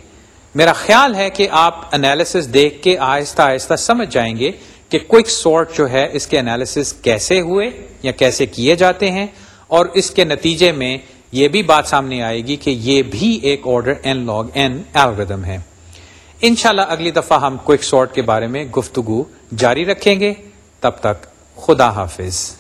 میرا خیال ہے کہ آپ انالیس دیکھ کے آہستہ آہستہ سمجھ جائیں گے کہ کوئک سارٹ جو ہے اس کے انالیس کیسے ہوئے یا کیسے کیے جاتے ہیں اور اس کے نتیجے میں یہ بھی بات سامنے آئے گی کہ یہ بھی ایک order n log n algorithm ہے۔ انشاءاللہ اگلی دفعہ ہم کوئک سارٹ کے بارے میں گفتگو جاری رکھیں گے۔ تب تک خدا حافظ۔